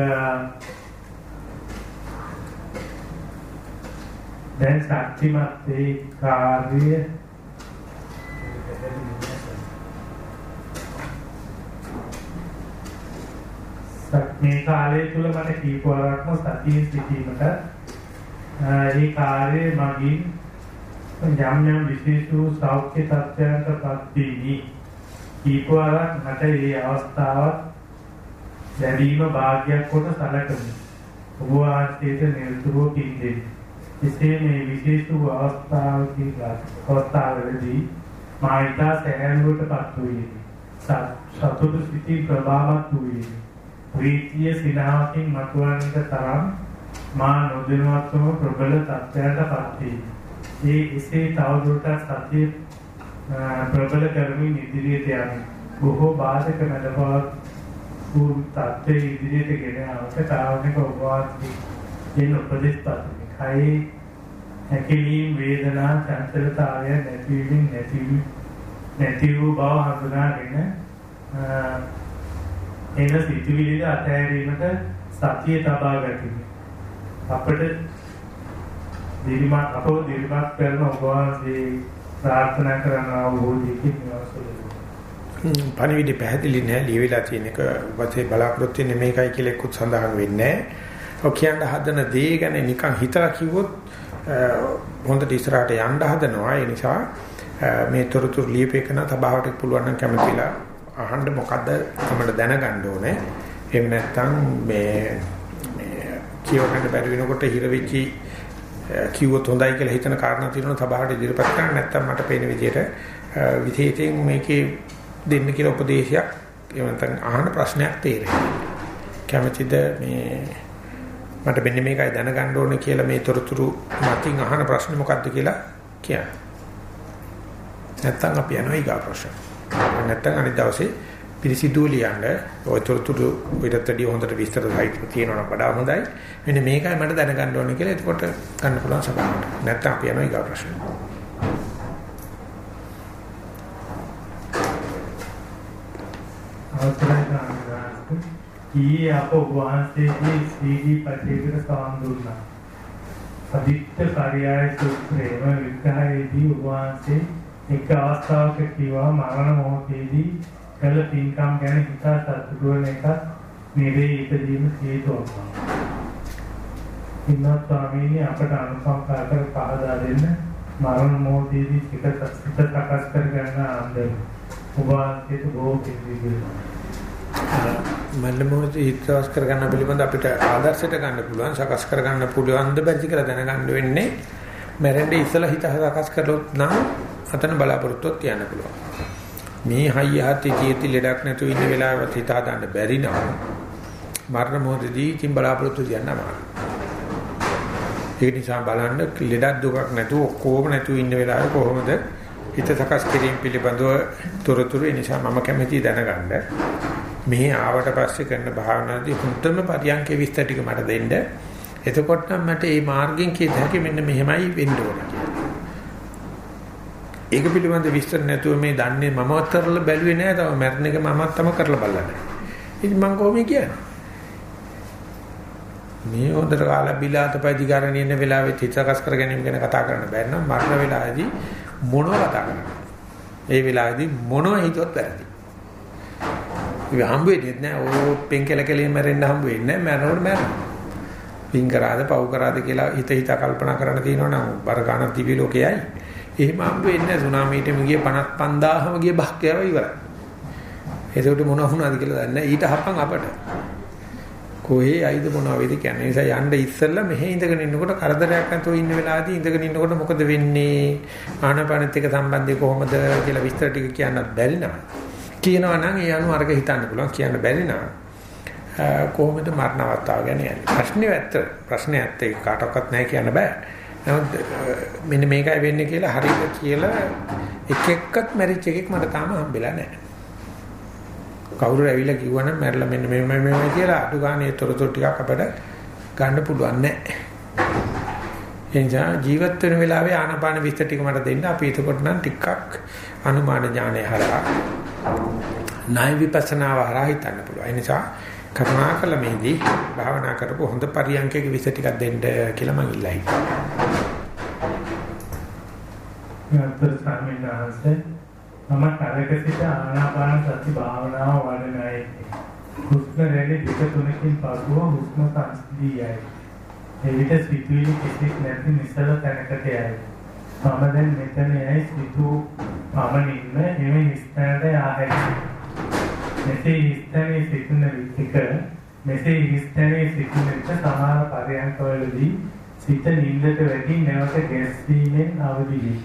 Speaker 2: දැන් ශක්තිමත් ඒ කාර්ය මේ කාලය තුල මට කීප වරක්ම සතියේ සිටීමට ඒ කාර්යය මගින් යම් යම් විශේෂ වූ සෞඛ්‍ය තත්ත්වයන්ටපත් වීමි කීප වරක් මට මේ අවස්ථාවක් ලැබීම වාග්යක් කොට සැලකමි. ඔබ වහන්සේට නිරතුරුව පිළිදෙමි. එසේ මේ විශේෂ වූ අවස්ථාවකදී අවස්ථාවවලදී මා ඊතා සැහැල්ලුවටපත් වූයේ. සතුටු සිටි ප්‍රභාවත් වූයේ. ප්‍රීතිය සිනාවකින් මතුවන්නට තරම් මා නොදැනුවත්වම ප්‍රබල තත්ත්වයකට පත් වී. ඒ එසේ තවදුරටත් සතිය ප්‍රබල කරමින් ඉදිරියට යමි. බොහෝ බාධක මැදපවත් වූ තත්ත්වයේ ඉදිරියට ගෙන යාමට කාරණක ඔබවාදී උපදෙස් පතමි. කයි හැකිලීම් වේදනා චංචලතාවය නැතිවීම නැති නැති වූ බව හඳුනාගෙන එන සිතුවිලි අතහැරීමට සතිය තබා ගතිමි. අපට දිරිමත් අපෝ දිරිමත් කරන ඔබ වහන්සේ ප්‍රාර්ථනා කරන අවබෝධයකින් නිවසල.
Speaker 1: පණිවිඩය පැහැදිලි නෑ ලියවිලා තියෙන එක වතේ බලාපොරොත්තු වෙන්නේ මේකයි කියලා එක්කුත් සඳහන් වෙන්නේ නෑ. ඔය කියන්න හදන දේ ගැන නිකන් හිතලා කිව්වොත් හොඳට ඉස්සරහට යන්න හදනවා. ඒ නිසා මේ තොරතුරු ලියපේකන තබාවට පුළුවන් නම් කැමතිලා අහන්න මොකද්ද තමයි දැනගන්න ඕනේ. එහෙම නැත්නම් මේ මේ කියවන්න බැරි වෙනකොට හිර වෙච්චි කිව්වොත් හොඳයි කියලා හිතන කාරණා තියෙනවා සභාවට ඉදිරිපත් කරන්න නැත්නම් මට පේන විදිහට විශේෂයෙන් මේකේ දෙන්න කියලා උපදේශයක් එහෙම නැත්නම් අහන ප්‍රශ්නයක් තේරෙන්නේ. කැමතිද මේ මට මෙන්න මේකයි දැනගන්න ඕනේ කියලා මේ තොරතුරු මතින් අහන ප්‍රශ්නේ මොකක්ද කියලා කියන්න. නැත්නම් අපි යනවා ඊගා ප්‍රශ්න. නැත්නම් අනිත් දවසේ පිළිසිදුව ලියන්න ඔය තොරතුරු ඊටත් වැඩිය හොඳට විස්තර සහිතව තියෙනවා නම් වඩා හොඳයි. මෙන්න මේකයි මට දැනගන්න ඕනේ කියලා එතකොට ගන්න පුළුවන් සභාවට. නැත්නම් අපි යනවා ඊගා ප්‍රශ්න.
Speaker 2: අවසරයි ගාමිණී. ඊයේ අප වහන්සේගේ සීඩී පත්‍රයකට සවන් දුන්නා. අදිත්ත පරියාය සූත්‍රයේම විග්‍රහයේදී වහන්සේ එක් අවස්ථාවක කිව්වා මරණ මොහොතේදී කළ පින්කම් ගැන හිතා සතුටු වෙන එකත් නිරේ ඉදීම හේතුවක්. ඉන්නත් ස්වාමීනි අපට අනුකම්පා කර පහදා දෙන්න මරණ මොහොතේදී සිත සිත සකස් කර ගන්න ආන්දර. ඔබ වහන්සේට බොහෝ පිළිගන්න.
Speaker 1: මරණ මොහොතේ හිත සකස් කර ගන්න පිළිබඳ අපිට ආදර්ශයට ගන්න පුළුවන් සකස් කර ගන්න පුළුවන් ද බැරි කියලා දැනගන්න වෙන්නේ මැරෙන්නේ ඉස්සලා හිත සකස් කරලොත් නම් අතන බලාපොරොත්තුවක් තියන්න පුළුවන්. මේ හයිය හති තියෙති ලෙඩක් නැතුව ඉන්න වෙලාවට හිත හදන්න බැරි නම් මරණ මොහොතදී ඉතින් බලාපොරොත්තු තියන්න අමාරුයි. ඒක නිසා බලන්න ලෙඩක් දුකක් නැතුව ඔක්කොම නැතුව ඉන්න වෙලාවේ කොහොමද හිත සකස් කිරීම පිළිබඳව තොරතුරු ඒ නිසා මම කැමැති දැනගන්න. මෙහි ආවට පස්සේ කරන භාවනාවේදී හුත්තම පරියන්කේ විස්තර ටික මට දෙන්න. එතකොට නම් මට මේ මාර්ගෙන් කියත හැකි මෙන්න මෙහෙමයි වෙන්න ඕනේ කියලා. ඒක පිළිබඳ විස්තර නැතුව මේ දන්නේ මමවත් කරලා බැලුවේ නෑ තව මැරණ එක මමත් තම කරලා බලලා නෑ. ඉතින් මම කොහොමද කියන්නේ? මේ හොඳට කාලා බිලාත පැදි ගන්න ඉන්න වෙලාවෙත් හිතකස් කර ගැනීම ගැන කතා කරන්න බැරි නම් මරණ වෙලාවේදී මොනව කතා කරන්නේ? ඒ වෙලාවේදී මොනව හිතුවත් වැරදි. ඉතින් හම්බ වෙන්නේ නැහැ. ඕ පෙන් කෙල කෙලින් මැරෙන්න හම්බ වෙන්නේ නැහැ. මැරෙනකොට මැරෙනවා. පින් කරාද පව් කරාද කියලා හිත හිත කල්පනා කරන්න තියෙනවනම් බර ගන්න දිවි ලෝකයයි. එහෙම හම්බ වෙන්නේ නැහැ. සුනාමීටම ගිය 55000ම ගිය බක්කයව ඉවරයි. එතකොට මොන වුණාද කියලා දන්නේ ඊට හපන් අපට. කොහේ අයිද මොනවා වේද කියන්නේ. නිසා යන්න ඉස්සෙල්ලා මෙහෙ ඉඳගෙන ඉන්නකොට කරදරයක් නැතුව ඉන්න වෙලාවදී ඉඳගෙන ඉන්නකොට මොකද වෙන්නේ? ආනපනත් එක්ක සම්බන්ධය කොහොමද කියලා විස්තර ටික කියන්නත් බැරි නම. කියනවා නම් ඒ අනුව අරක හිතන්න පුළුවන් කියන්න බැරි නම. කොහොමද මරණ අවස්ථාව ගැන යන්නේ? ප්‍රශ්නේ ඇත්ත. ප්‍රශ්නේ ඇත්ත ඒක කාටවත් නැහැ කියන්න බෑ. නමුත් මෙන්න මේකයි වෙන්නේ කියලා හරියට කියලා එක එක්කත් මැරිච් එකෙක් මට තාම හම්බෙලා නැහැ. කවුරු ඇවිල්ලා කිව්වනම් මැරලා මෙන්න මේ මේ මේ කියලා අඩු ගානේ තොරතුරු ටිකක් අපිට ගන්න පුළුවන් නැහැ. එනිසා ජීවත් වෙන වෙලාවේ ආනාපාන විස්තර ටික මට දෙන්න අපි එතකොට නම් ටිකක් අනුමාන ඥානය හරහා ණය විපස්සනාව හරහා හිතන්න පුළුවන්. ඒ නිසා කරුණාකර මේදී භාවනා කරපු හොඳ පරියන්කයක විස ටිකක් දෙන්න කියලා මම ඉල්ලයි.
Speaker 2: ගත්තර ස්වාමීන් වහන්සේ මම තරක සිට ආනාපාන සති භාවනාව වඩනයි. හුස්ම රැලි දෙක තුනකින් පසුව හුස්ම සංසිඳියයි. එවිට සිතුවිලි කිසික් නැති නිසල තැනකට යයි. මම දැන් මෙතන යයි සිතු පමණින්ම එමෙ ස්ථානට ආහැරි. මෙසේ හිස්තැනේ සිටින විට මෙසේ හිස්තැනේ සිටින විට සමහර පරයන්කවලදී සිත නිින්දට වැටි නැවත ගැස්වීමෙන් අවදි වේ.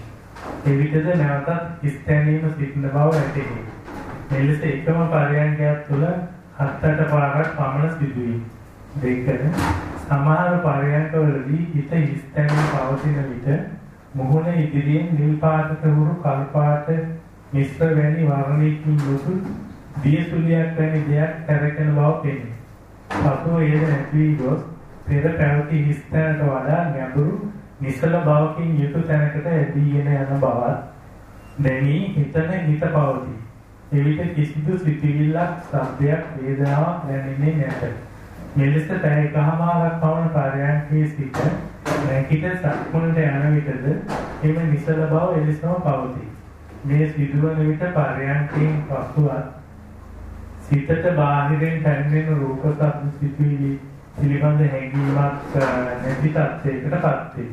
Speaker 2: එවිටද නැවතත් හිස්තැනීම සිටින බව වැටහේ. මෙලෙස එකම පරයන්කයක් තුළ හත් අට පාරක් පමණ සිදුවේ. දෙක සමහර පරයන්කවලදී හිත හිස්තැනී පවතින විට මුහුණ ඉදිරියෙන් නිල් පාටට හුරු කළු පාට මිශ්‍ර වැනි වර්ණයකින් යුතු දියසුලියක් වැනි දෙයක් කරකෙන බව පෙනේ. පසුව එය නැති වී ගොස් පෙර පැවති හිස්තැනට වඩා ගැඹුරු නිසල බවකින් යුතු තැනකට ඇදීගෙන යන බවත් දැනී හිතන හිත පවතී. එවිට කිසිදු සිතිවිල්ලක්, ශබ්දයක්, වේදනාවක් දැනෙන්නේ නැත. මෙලෙස පැය එකහමාරක් පවන පරයන්කේ සිට නැකිට සක්මුණට යන විටද එම නිසල බව එලෙසම පවතී. මේ සිදුවන විට පරයන්කෙන් පසුවත් සිතට බාහිරින් පැමිණෙන රූප සද්ද සිතුවිලි පිළිබඳ හැඟීමක් නැති තත්යකට පත් වේ.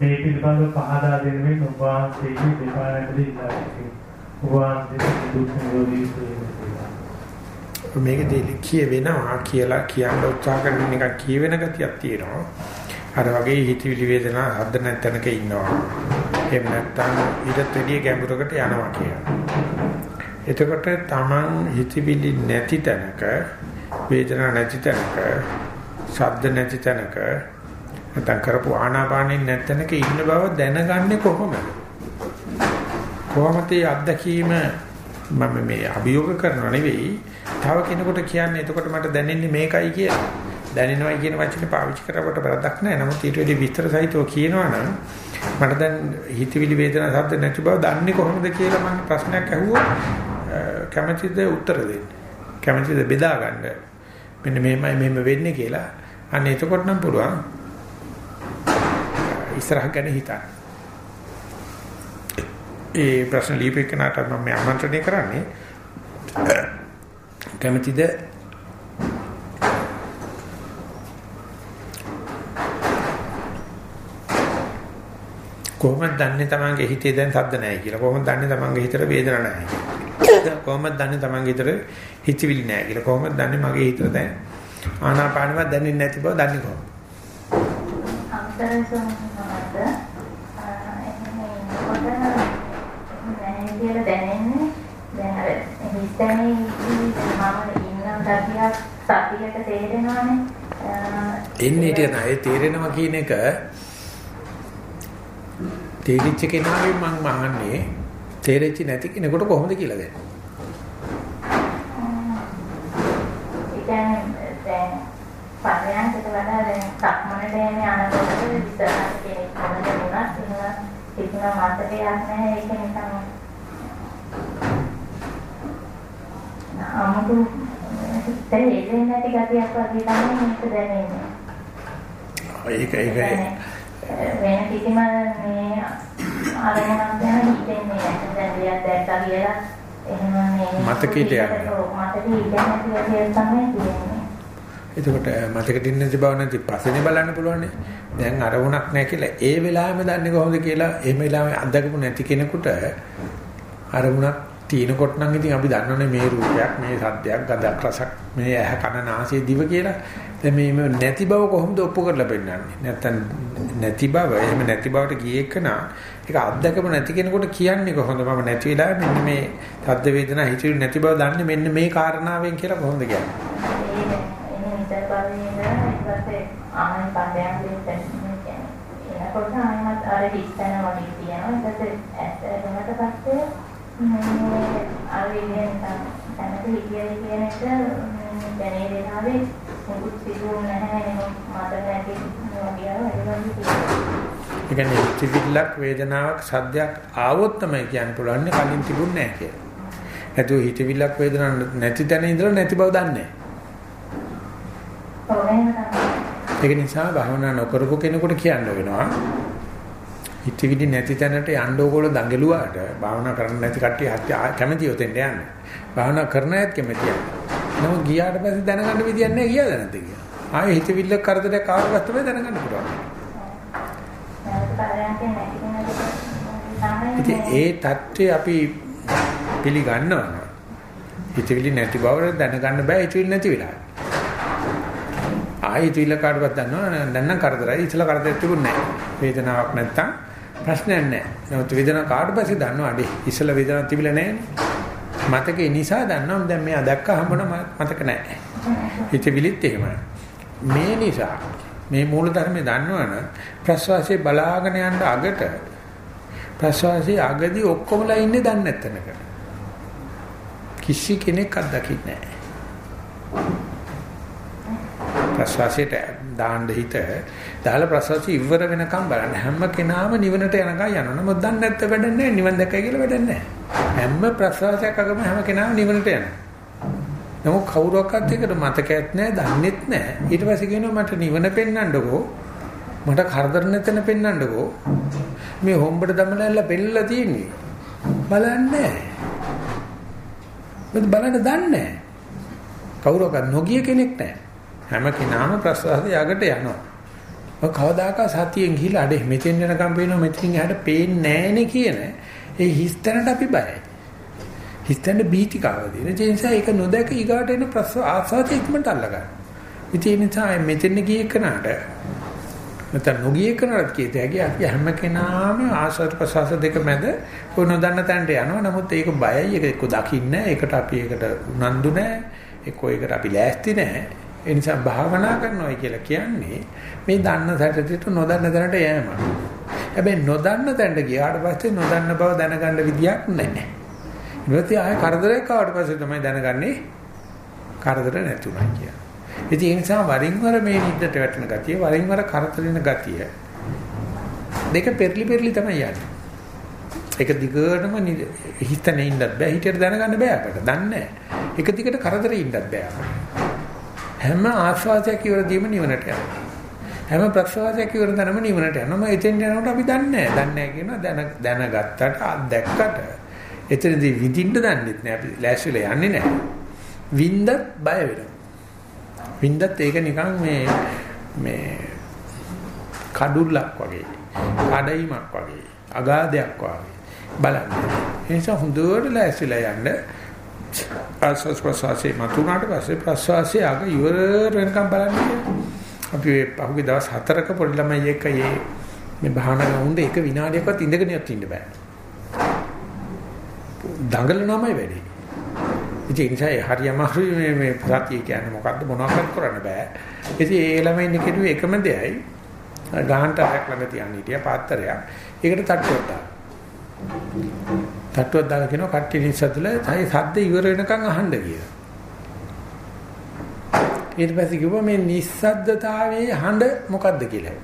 Speaker 2: මේ පිළිබඳව පහදා දෙන්නේ ඔබ වහන්සේගේ දෙපා නැගදී ඉල්ලා සිටිනවා. ඔබ වහන්සේට දුක් නිරෝධී සුවය
Speaker 1: මේකදී කියවෙනවා කියලා කියන්න උත්සාහ කරන එක කියවෙන ගතියක් තියෙනවා. අර වගේ හිතවිලි වේදනා හද්ද නැතනක ඉන්නවා. එහෙම නැත්නම් ඊටත් වැඩිය ගැඹුරකට යනවා කියලා. එතකොට Taman හිතවිලි නැති තැනක වේදනා නැති තැනක ශබ්ද නැති තැනක නැත්නම් කරපු ආනාපානෙ නැතනක ඉන්න බව දැනගන්නේ කොහොමද? කොහොමද අත්දැකීම මම මේ අභියෝග කරනව නෙවෙයි තව කෙනෙකුට කියන්නේ එතකොට මට දැනෙන්නේ මේකයි කියලා. දැනෙනවයි කියන වචනේ පාවිච්චි කරවට වැරදක් නැහැ. නමුත් ඊට වැඩි විස්තර සහිතව කියනවනම් මට දැන් හිතවිලි වේදනා සද්ද නැති බව දන්නේ කොහොමද කියලා මම ප්‍රශ්නයක් අහුවොත් කැමැතිද උත්තර දෙන්න. කැමැතිද බෙදා ගන්න. මෙන්න මෙහෙමයි මෙහෙම වෙන්නේ කියලා. අන්න එතකොට නම් පුළුවන් ඉස්සරහ ගැන හිතන්න. ඒ ප්‍රශ්න ලියපෙන්නට මම ආමන්ත්‍රණය කරන්නේ කැමතිද කොහොමද දන්නේ තමන්ගේ හිතේ දැන් සද්ද නැහැ කියලා? කොහොමද දන්නේ තමන්ගේ හිතේ වේදනාවක් නැහැ කියලා? කොහොමද දන්නේ තමන්ගේ හිතේ හිතවිලි නැහැ කියලා? කොහොමද දන්නේ මගේ හිතේ දැන් ආනාපානවත් දැනෙන්නේ නැති බව දන්නේ කොහොමද?
Speaker 3: දැනෙන්නේ දැන් අර හිතන්නේ මම ඉන්න ගතියක් සතියට තේරෙනවානේ.
Speaker 1: එන්නේ ඊට නෑ තේරෙනවා කියන එක තේරිච්ච කෙනාගෙන් මම අහන්නේ තේරෙච්ච නැති කෙනෙකුට කොහොමද කියලා දැන්.
Speaker 3: දැන් දැන් පරයන්කට වඩා දැන් සක්මනට යන අනකොට විසරණ කෙනෙක් කොහොමද වුණත් ඉන්නවා තිබුණ මතකයක් නැහැ ඒක නිකන් අමුතු හිතේ එන්නේ නැති ගතියක් වගේ තමයි මේක දැනෙන්නේ.
Speaker 1: ඒක ඒක
Speaker 3: වෙන කිසිම මේ අරමුණක් ගැන හිතෙන්නේ නැහැ. දැන් දෙයක් දැක්කා කියලා එහෙම මේ
Speaker 1: මතකීට යනවා.
Speaker 3: මතකීට නැති ගතියක් තමයි තියෙන්නේ.
Speaker 1: එතකොට මතකෙට ඉන්න බව නැති පස්සේනේ බලන්න පුළුවන් දැන් අරමුණක් නැහැ කියලා ඒ වෙලාවෙම දන්නේ කොහොමද කියලා එහෙම වෙලාවෙ අත්දකපු නැති කෙනෙකුට අරමුණක් තියෙනකොට නම් ඉතින් අපි දන්නවනේ මේ රූපයක් මේ සද්දයක් ගඳක් රසක් මේ ඇහ කන නාසය දිව කියලා. දැන් මේ නැති බව කොහොමද ඔප්පු කරලා පෙන්නන්නේ? නැත්තම් නැති බව එහෙම නැති බවට ගියේ කනා ඒක අත්දකම නැති කෙනෙකුට කියන්නේ කොහොමද මම නැති වෙලා මෙන්න මේ සද්ද වේදනා හිතුවේ නැති බව දන්නේ මෙන්න මේ කාරණාවෙන් කියලා කොහොමද කියන්නේ?
Speaker 3: ආනන් පදයන් දෙන්න එනකොට ආනත් අර හිස්තන වගේ තියෙනවා. ඊට පස්සේ ඇස් එනකට පස්සේ අර ඉන්නේ තැනක හිටියයි කියන එක දැනේ වෙනාවේ මොකුත් සිදුුනේ නැහැ එහෙනම් මට නැති වගේ
Speaker 1: ඒ කියන්නේ හිතවිල්ලක් වේදනාවක් සද්දයක් ආවොත් තමයි කියන්න පුළුවන් කලින් තිබුණ නැහැ කියලා. නැතුව හිතවිල්ලක් වේදනාවක් නැති තැන ඉඳලා නැති බව දන්නේ නැහැ. ඒක නිසා භවනා නොකරපු කෙනෙකුට කියන්න වෙනවා හිතවිලි නැති තැනට යන්න ඕගොල්ලෝ දඟලුවාට භාවනා කරන්න නැති කට්ටිය කැමති යොතෙන්ට යන්න. භාවනා කරන අයත් කැමති යන්න. නමුත් ගියාට පස්සේ දැනගන්න විදියක් නැහැ ගියාද නැද්ද කියලා. ආයේ හිතවිල්ල කරදරයක් ආවොත් තමයි දැනගන්න පුළුවන්. ඉතින් ඒ தත්ත්වය අපි පිළිගන්නවා. හිතවිලි නැති බව දැනගන්න බෑ හිතවිලි නැති වෙලාවට. ආයෙ හිතවිල්ල කාටවත් දන්නවා දැන් නම් කරදරයි ඉතලා කරදරයක් තිබුණේ නැහැ. වේදනාවක් නැත්තම් ප්‍රශ්නයක් නැහැ. නමුත් වේදනාව කාට පස්සේ දන්නව අඩේ ඉස්සල වේදනාවක් තිබිලා නැහැනේ. මතකේ නිසා දන්නවා දැන් මෙයා දැක්ක හම්බුන මතක නැහැ. හිතවිලිත් එහෙමයි. මේ නිසා මේ මූල ධර්මය දන්නවනම් ප්‍රස්වාසයේ බලාගෙන යන්න අගට ප්‍රස්වාසයේ අගදී ඔක්කොමලා ඉන්නේ දන්නේ නැතනක. කිසි කෙනෙක් අත්දකින්නේ නැහැ. ප්‍රස්වාසයට දාන්න හිත දාලා ප්‍රසවාසය ඉවර වෙනකම් බලන්න හැම කෙනාම නිවනට යනකම් යනවා. නමුත් දන්නේ නැත්te වැඩක් නැහැ. නිවන් දැක්කයි කියලා වැඩක් නැහැ. හැම ප්‍රසවාසයක් අගම හැම කෙනාම නිවනට යනවා. නමුත් කවුරක්වත් එකට මතකයක් නැහැ, දන්නේත් නැහැ. ඊට පස්සේ කියනවා මට නිවන පෙන්වන්නකෝ. මට කරදර නැතන පෙන්වන්නකෝ. මේ හොම්බට දමලල්ලා පෙන්නලා තියෙන්නේ. බලන්නේ නැහැ. බලන්න දන්නේ නැහැ. කවුරක්වත් නොගිය කෙනෙක් නැහැ. හැම කෙනාම ප්‍රසවාසය යකට යනවා. ඔය කවදාකවත් සතියෙන් ගිහිල්ලා අඩේ මෙතෙන් යනකම් පේනවා මෙතනින් එහාට පේන්නේ නැහනේ කියන ඒ හිස්තැනට අපි බයයි. හිස්තැන බීතිකාව දෙන. ඒ නිසා ඒක නොදැක ඊගාට එන ප්‍රසව ආසාවත ඉක්මනට අල්ලගන්න. ඉතින් ඒ නිසා මෙතෙන් ගියේ කනට නැත්නම් නොගියේ කනට කියත හැකි අපි හැම කෙනාම ආසාර ප්‍රසවාස දෙක මැද ඔය නොදන්න තැනට යනවා. නමුත් ඒක බයයි. ඒක එක්ක දකින්නේ ඒකට අපි ඒකට උනන්දු නැහැ. එක්ක ඒකට අපි ලෑස්ති නැහැ. ඒ නිසා භාවනා කරනවා කියලා කියන්නේ මේ දන්න සැටට නොදන්න තැනට යෑම. හැබැයි නොදන්න තැනට ගියාට පස්සේ නොදන්න බව දැනගන්න විදියක් නැහැ. ඊට ආයේ කරදරයක් ආවට පස්සේ තමයි දැනගන්නේ කරදර නැතුණා කියලා. ඉතින් ඒ නිසා වරින් වර මේ නිද්දට වැටෙන ගතිය වරින් වර කරදරින ගතිය දෙක පෙරලි පෙරලි තමයි යන්නේ. ඒක දිගටම හිතන්නේ ඉන්නත් බෑ හිතේට දැනගන්න බෑ අපට. දන්නේ නැහැ. එක දිගට කරදරේ ඉන්නත් බෑ අපට. හැම ආස්වාදයක් ඉවර දීම නිවනට යනවා. හැම ප්‍රසවාසයක් ඉවර දනම නිවනට යනවා. මම එතෙන් යනකොට අපි දන්නේ නැහැ. දන්නේ නැහැ කියනවා දැන දැනගත්තට අත්දැක්කට එතනදී විඳින්න දන්නෙත් නැහැ. අපි ලෑස්තිලා යන්නේ නැහැ. වින්දත් බය වෙනවා. වින්දත් ඒක නිකන් මේ මේ කඩුල්ලක් වගේ. කඩයිමක් වගේ. අගාධයක් වගේ. බලන්න. ඒ නිසා හොඳට ලෑස්තිලා යන්න ආස්වාස් ප්‍රසවාසයේ මතුනාට පස්සේ ප්‍රසවාසයේ අග ඉවර වෙනකම් බලන්නේ අපි පහුගිය දවස් හතරක පොඩි ළමයි එක්ක මේ භාවනා වුණේ එක විනාඩියක්වත් ඉඳගෙන ඉන්න බෑ. දඟලනමයි වැඩි. ඉතින් ඒ නිසා හරි අමාරුයි මේ මේ සතිය කියන්නේ මොකද්ද මොනවක්වත් කරන්න බෑ. ඉතින් ඒ ළමයි ඉන්නේ කෙරුවේ එකම දෙයයි. ගහන්ට අරක් ළඟ තියන්න හිටියා පාත්‍රයක්. ඒකට තට්ටුවක් දාලා. තට්ටුවක් දාලා කියනවා කට්ටිය නිස්සද්දලා තයි සද්ද ඉවර වෙනකන් අහන්න කියලා. ඊට පස්සේ කිව්වා මේ නිස්සද්දතාවයේ හඬ මොකද්ද කියලා.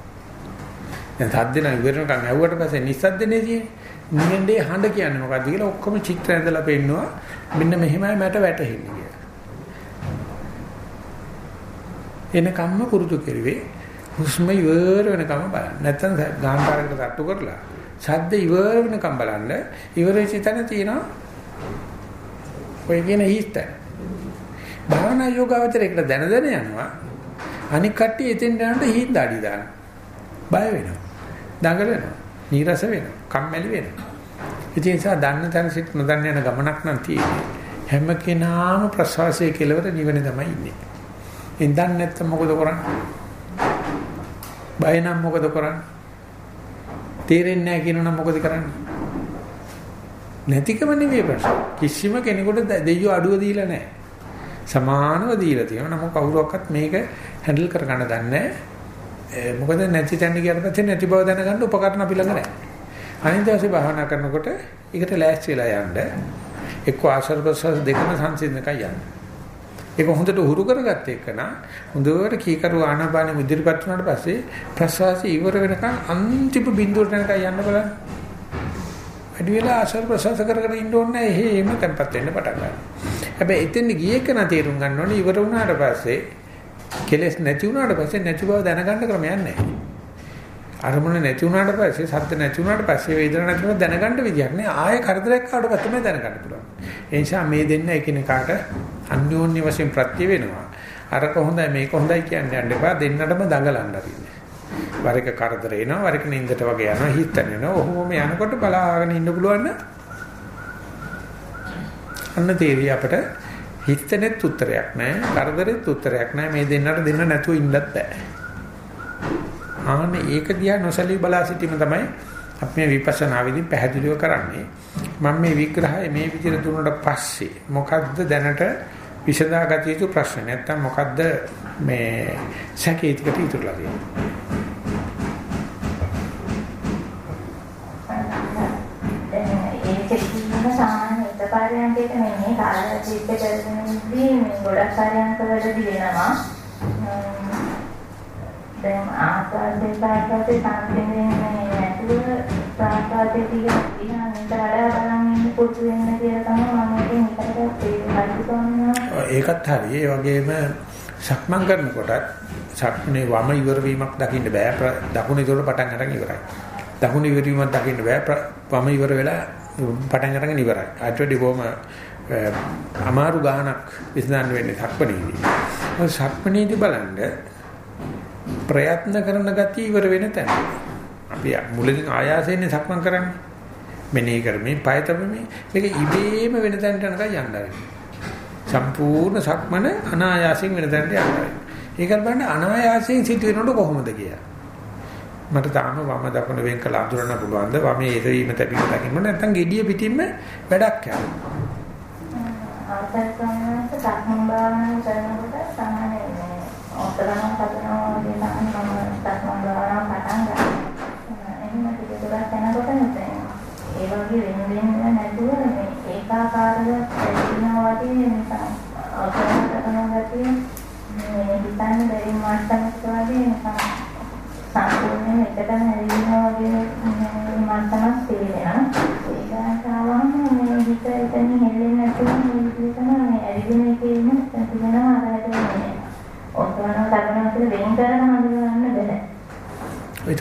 Speaker 1: දැන් සද්ද නම් ඉවර වෙනකන් ඇහුවට පස්සේ නිස්සද්දනේ තියෙන්නේ. නියෙන්දේ හඬ කියන්නේ මොකද්ද කියලා ඔක්කොම චිත්‍ර ඇඳලා පෙන්නවා. මෙන්න මෙහෙමයි මට වැටහෙන්නේ කියලා. එනකම්ම පුරුදු කෙරුවේ හුස්ම ඉවර වෙනකම් බලන්න. නැත්තම් ගාන්තරකට තට්ටු කරලා ශබ්ද ඉවර වෙනකම් බලන්න. ඉවර වෙච්ච තැන තියෙනවා. ඔය කියන හිස්ත භාවනා යෝගාවචරයකට දැන දැන යනවා. අනික් කට්ටිය එතෙන් යනකොට හිඳ අඩි දාන බය වෙනවා. දඟල වෙනවා නීරස වෙනවා. කම්මැලි වෙනවා. ඉතින් ඒ නිසා දන්න තැන සිට නොදන්න යන ගමනක් නම් තියෙන්නේ. හැම කෙනාම ප්‍රසවාසයේ කෙලවර නිවන තමයි ඉන්නේ. ඉඳන් නැත්නම් මොකද කරන්නේ? බය නම් මොකද කරන්නේ? තේරෙන්නේ නැහැ කියනනම් මොකද කරන්නේ? නැතිකම නෙවෙයි ප්‍රශ්න. කිසිම කෙනෙකුට දෙයියෝ අඩුව දීලා නැහැ. සමානව දීලා තියෙනවා. නමුත් කවුරුවක්වත් මේක හැන්ඩල් කරගන්න දන්නේ නැහැ. මොකද නැති තැන ගියට පස්සේ නැති බව දැනගන්න උපකරණ අපි ළඟ නැහැ. අනිත් දවසේ භාවනා කරනකොට ඒකට ලෑස්ති වෙලා යන්න එක්ක ආශ්‍රව ප්‍රසස් දෙකම සංසිඳනකයි යන්න. ඒක හොඳට උහුරු කරගත්ත එකන හොඳට කීකරු ආනාපානෙ ඉදිරිපත් වුණාට පස්සේ ප්‍රසවාසය ඉවර වෙනකන් අන්තිම බිඳුවට යනකම් යන්න බලන්න. වැඩි වෙලා ආශ්වාස ප්‍රසවාස කර කර ඉන්න ඕනේ නැහැ. එහෙම tempත් වෙන්න පටන් ගන්නවා. හැබැයි එතෙන් ගියේ කන තේරුම් ගන්න ඕනේ ඉවර වුණාට පස්සේ කෙලස් නැති වුණාට පස්සේ නැති බව දැනගන්න ක්‍රමයක් නැහැ. අරමුණ නැති වුණාට පස්සේ සද්ද නැති වුණාට පස්සේ වේදනාවක් නැති වුණා දැනගන්න විදියක් නෑ ආයෙ කරදරයක් ආවට පස්සේ තමයි දැනගන්න පුළුවන් ඒ නිසා මේ දෙන්න එකිනෙකාට අන්‍යෝන්‍ය වශයෙන් ප්‍රත්‍ය වෙනවා. අරක හොඳයි මේක හොඳයි කියන්නේ යන්න එපා. දෙන්නටම දඟලන්න අරින්නේ වර එක කරදර එනවා වර එක නින්දට වගේ යනවා හිතන එනවා. ඔහොම යනකොට බලාගෙන ඉන්න පුළුවන් අන්න තේරිය අපට හිතනෙත් උත්තරයක් නෑ කරදරෙත් උත්තරයක් නෑ. මේ දෙන්නට දෙන්න නැතුව ඉන්නත් බෑ. ආන්න ඒක දිහා නොසලී බලා සිටීම තමයි අපි මේ විපස්සනා විදිහින් පැහැදිලිව කරන්නේ. මම මේ විග්‍රහය මේ විදිහට දුන්නට පස්සේ මොකද්ද දැනට විසඳා ගත යුතු ප්‍රශ්න නැත්තම් මොකද්ද මේ සැකේ ටිකට ඉතුරුලා තියෙන්නේ
Speaker 3: සාමාන්‍ය එක පරියන්කයට නෙමෙයි කාලය ජීවිත කරගෙනදී මේ ගොඩක් පරියන්ක වලදී වෙනවා. දැන් ආස්වාදයේ පාඩකේ සම්පූර්ණයෙන් නැතුව ප්‍රාසාදයේ තියෙන විහාරයට වඩා බලන් ඉන්න පුතු වෙන්න කියලා තමයි මම එකෙන් එකට ඒ
Speaker 1: ඒකත් හරි. ඒ වගේම සක්මන් කරනකොටත් සක්මනේ වම ඉවර වීමක් දකින්න බෑ. දකුණ ඉදොර පටන් ගන්න ඉවරයි. දකුණ ඉවර වීමක් දකින්න බෑ. වම ඉවර වෙලා පටන් අරගෙන ඉවරයි. ආයෙත් බොහොම අමාරු ගානක් විසඳන්න වෙන්නේ සක්මනේදී. සක්මනේදී බලන්න ප්‍රයත්න කරන ගතිය ඉවර වෙන තැන. අපි මුලින් ආයාසයෙන් සක්මන් කරන්නේ. මෙනේ කරමින් පය තබමින් මේක ඉබේම වෙන තැනට යනකම් යන්න සම්පූර්ණ සක්මන අනායාසයෙන් වෙන තැනට යන්න ඒක බලන්න අනායාසයෙන් සිට වෙනකොට කොහොමද කියලා. මට තාම වම දකුණ වෙන් කළ අඳුරන්න පුළුවන්ද? වමේ එදවීම තැබීම දකින්න නැත්නම් gediya පිටින්ම වැඩක් යනවා.
Speaker 3: ආසන්නත් සක්මන් භාවනාව කරනකොට සාමාන්‍යයෙන් ඔතලනම් කතනවා වගේ නම් මම සක්මන් භාවනාව පටන් ගන්නවා. එහෙම ටික දුරක් යනකොට ඒ වගේ වෙන වෙන නැතුව මේ ඒකාකාරව ඇදිනවා වගේ නිකන් ඔතලන කරන ගැතිය මේ හිතන්න බැරි මාස්ටර්ස් වගේ නිකන් සම්පූර්ණයෙන් එකටම ඇවිදිනවා වගේ මම තමයි තේරෙනවා. ඒකට ආවම මේ හිත එතන හෙල්ලෙන්නේ නැතුව මේ විදිහටම මේ ඇවිදින එකේ ඉන්න තිබෙනවා අරකට මේ. ඔතන කරනවා කියලා වෙන් කරන හඳුනගන්න බෑ.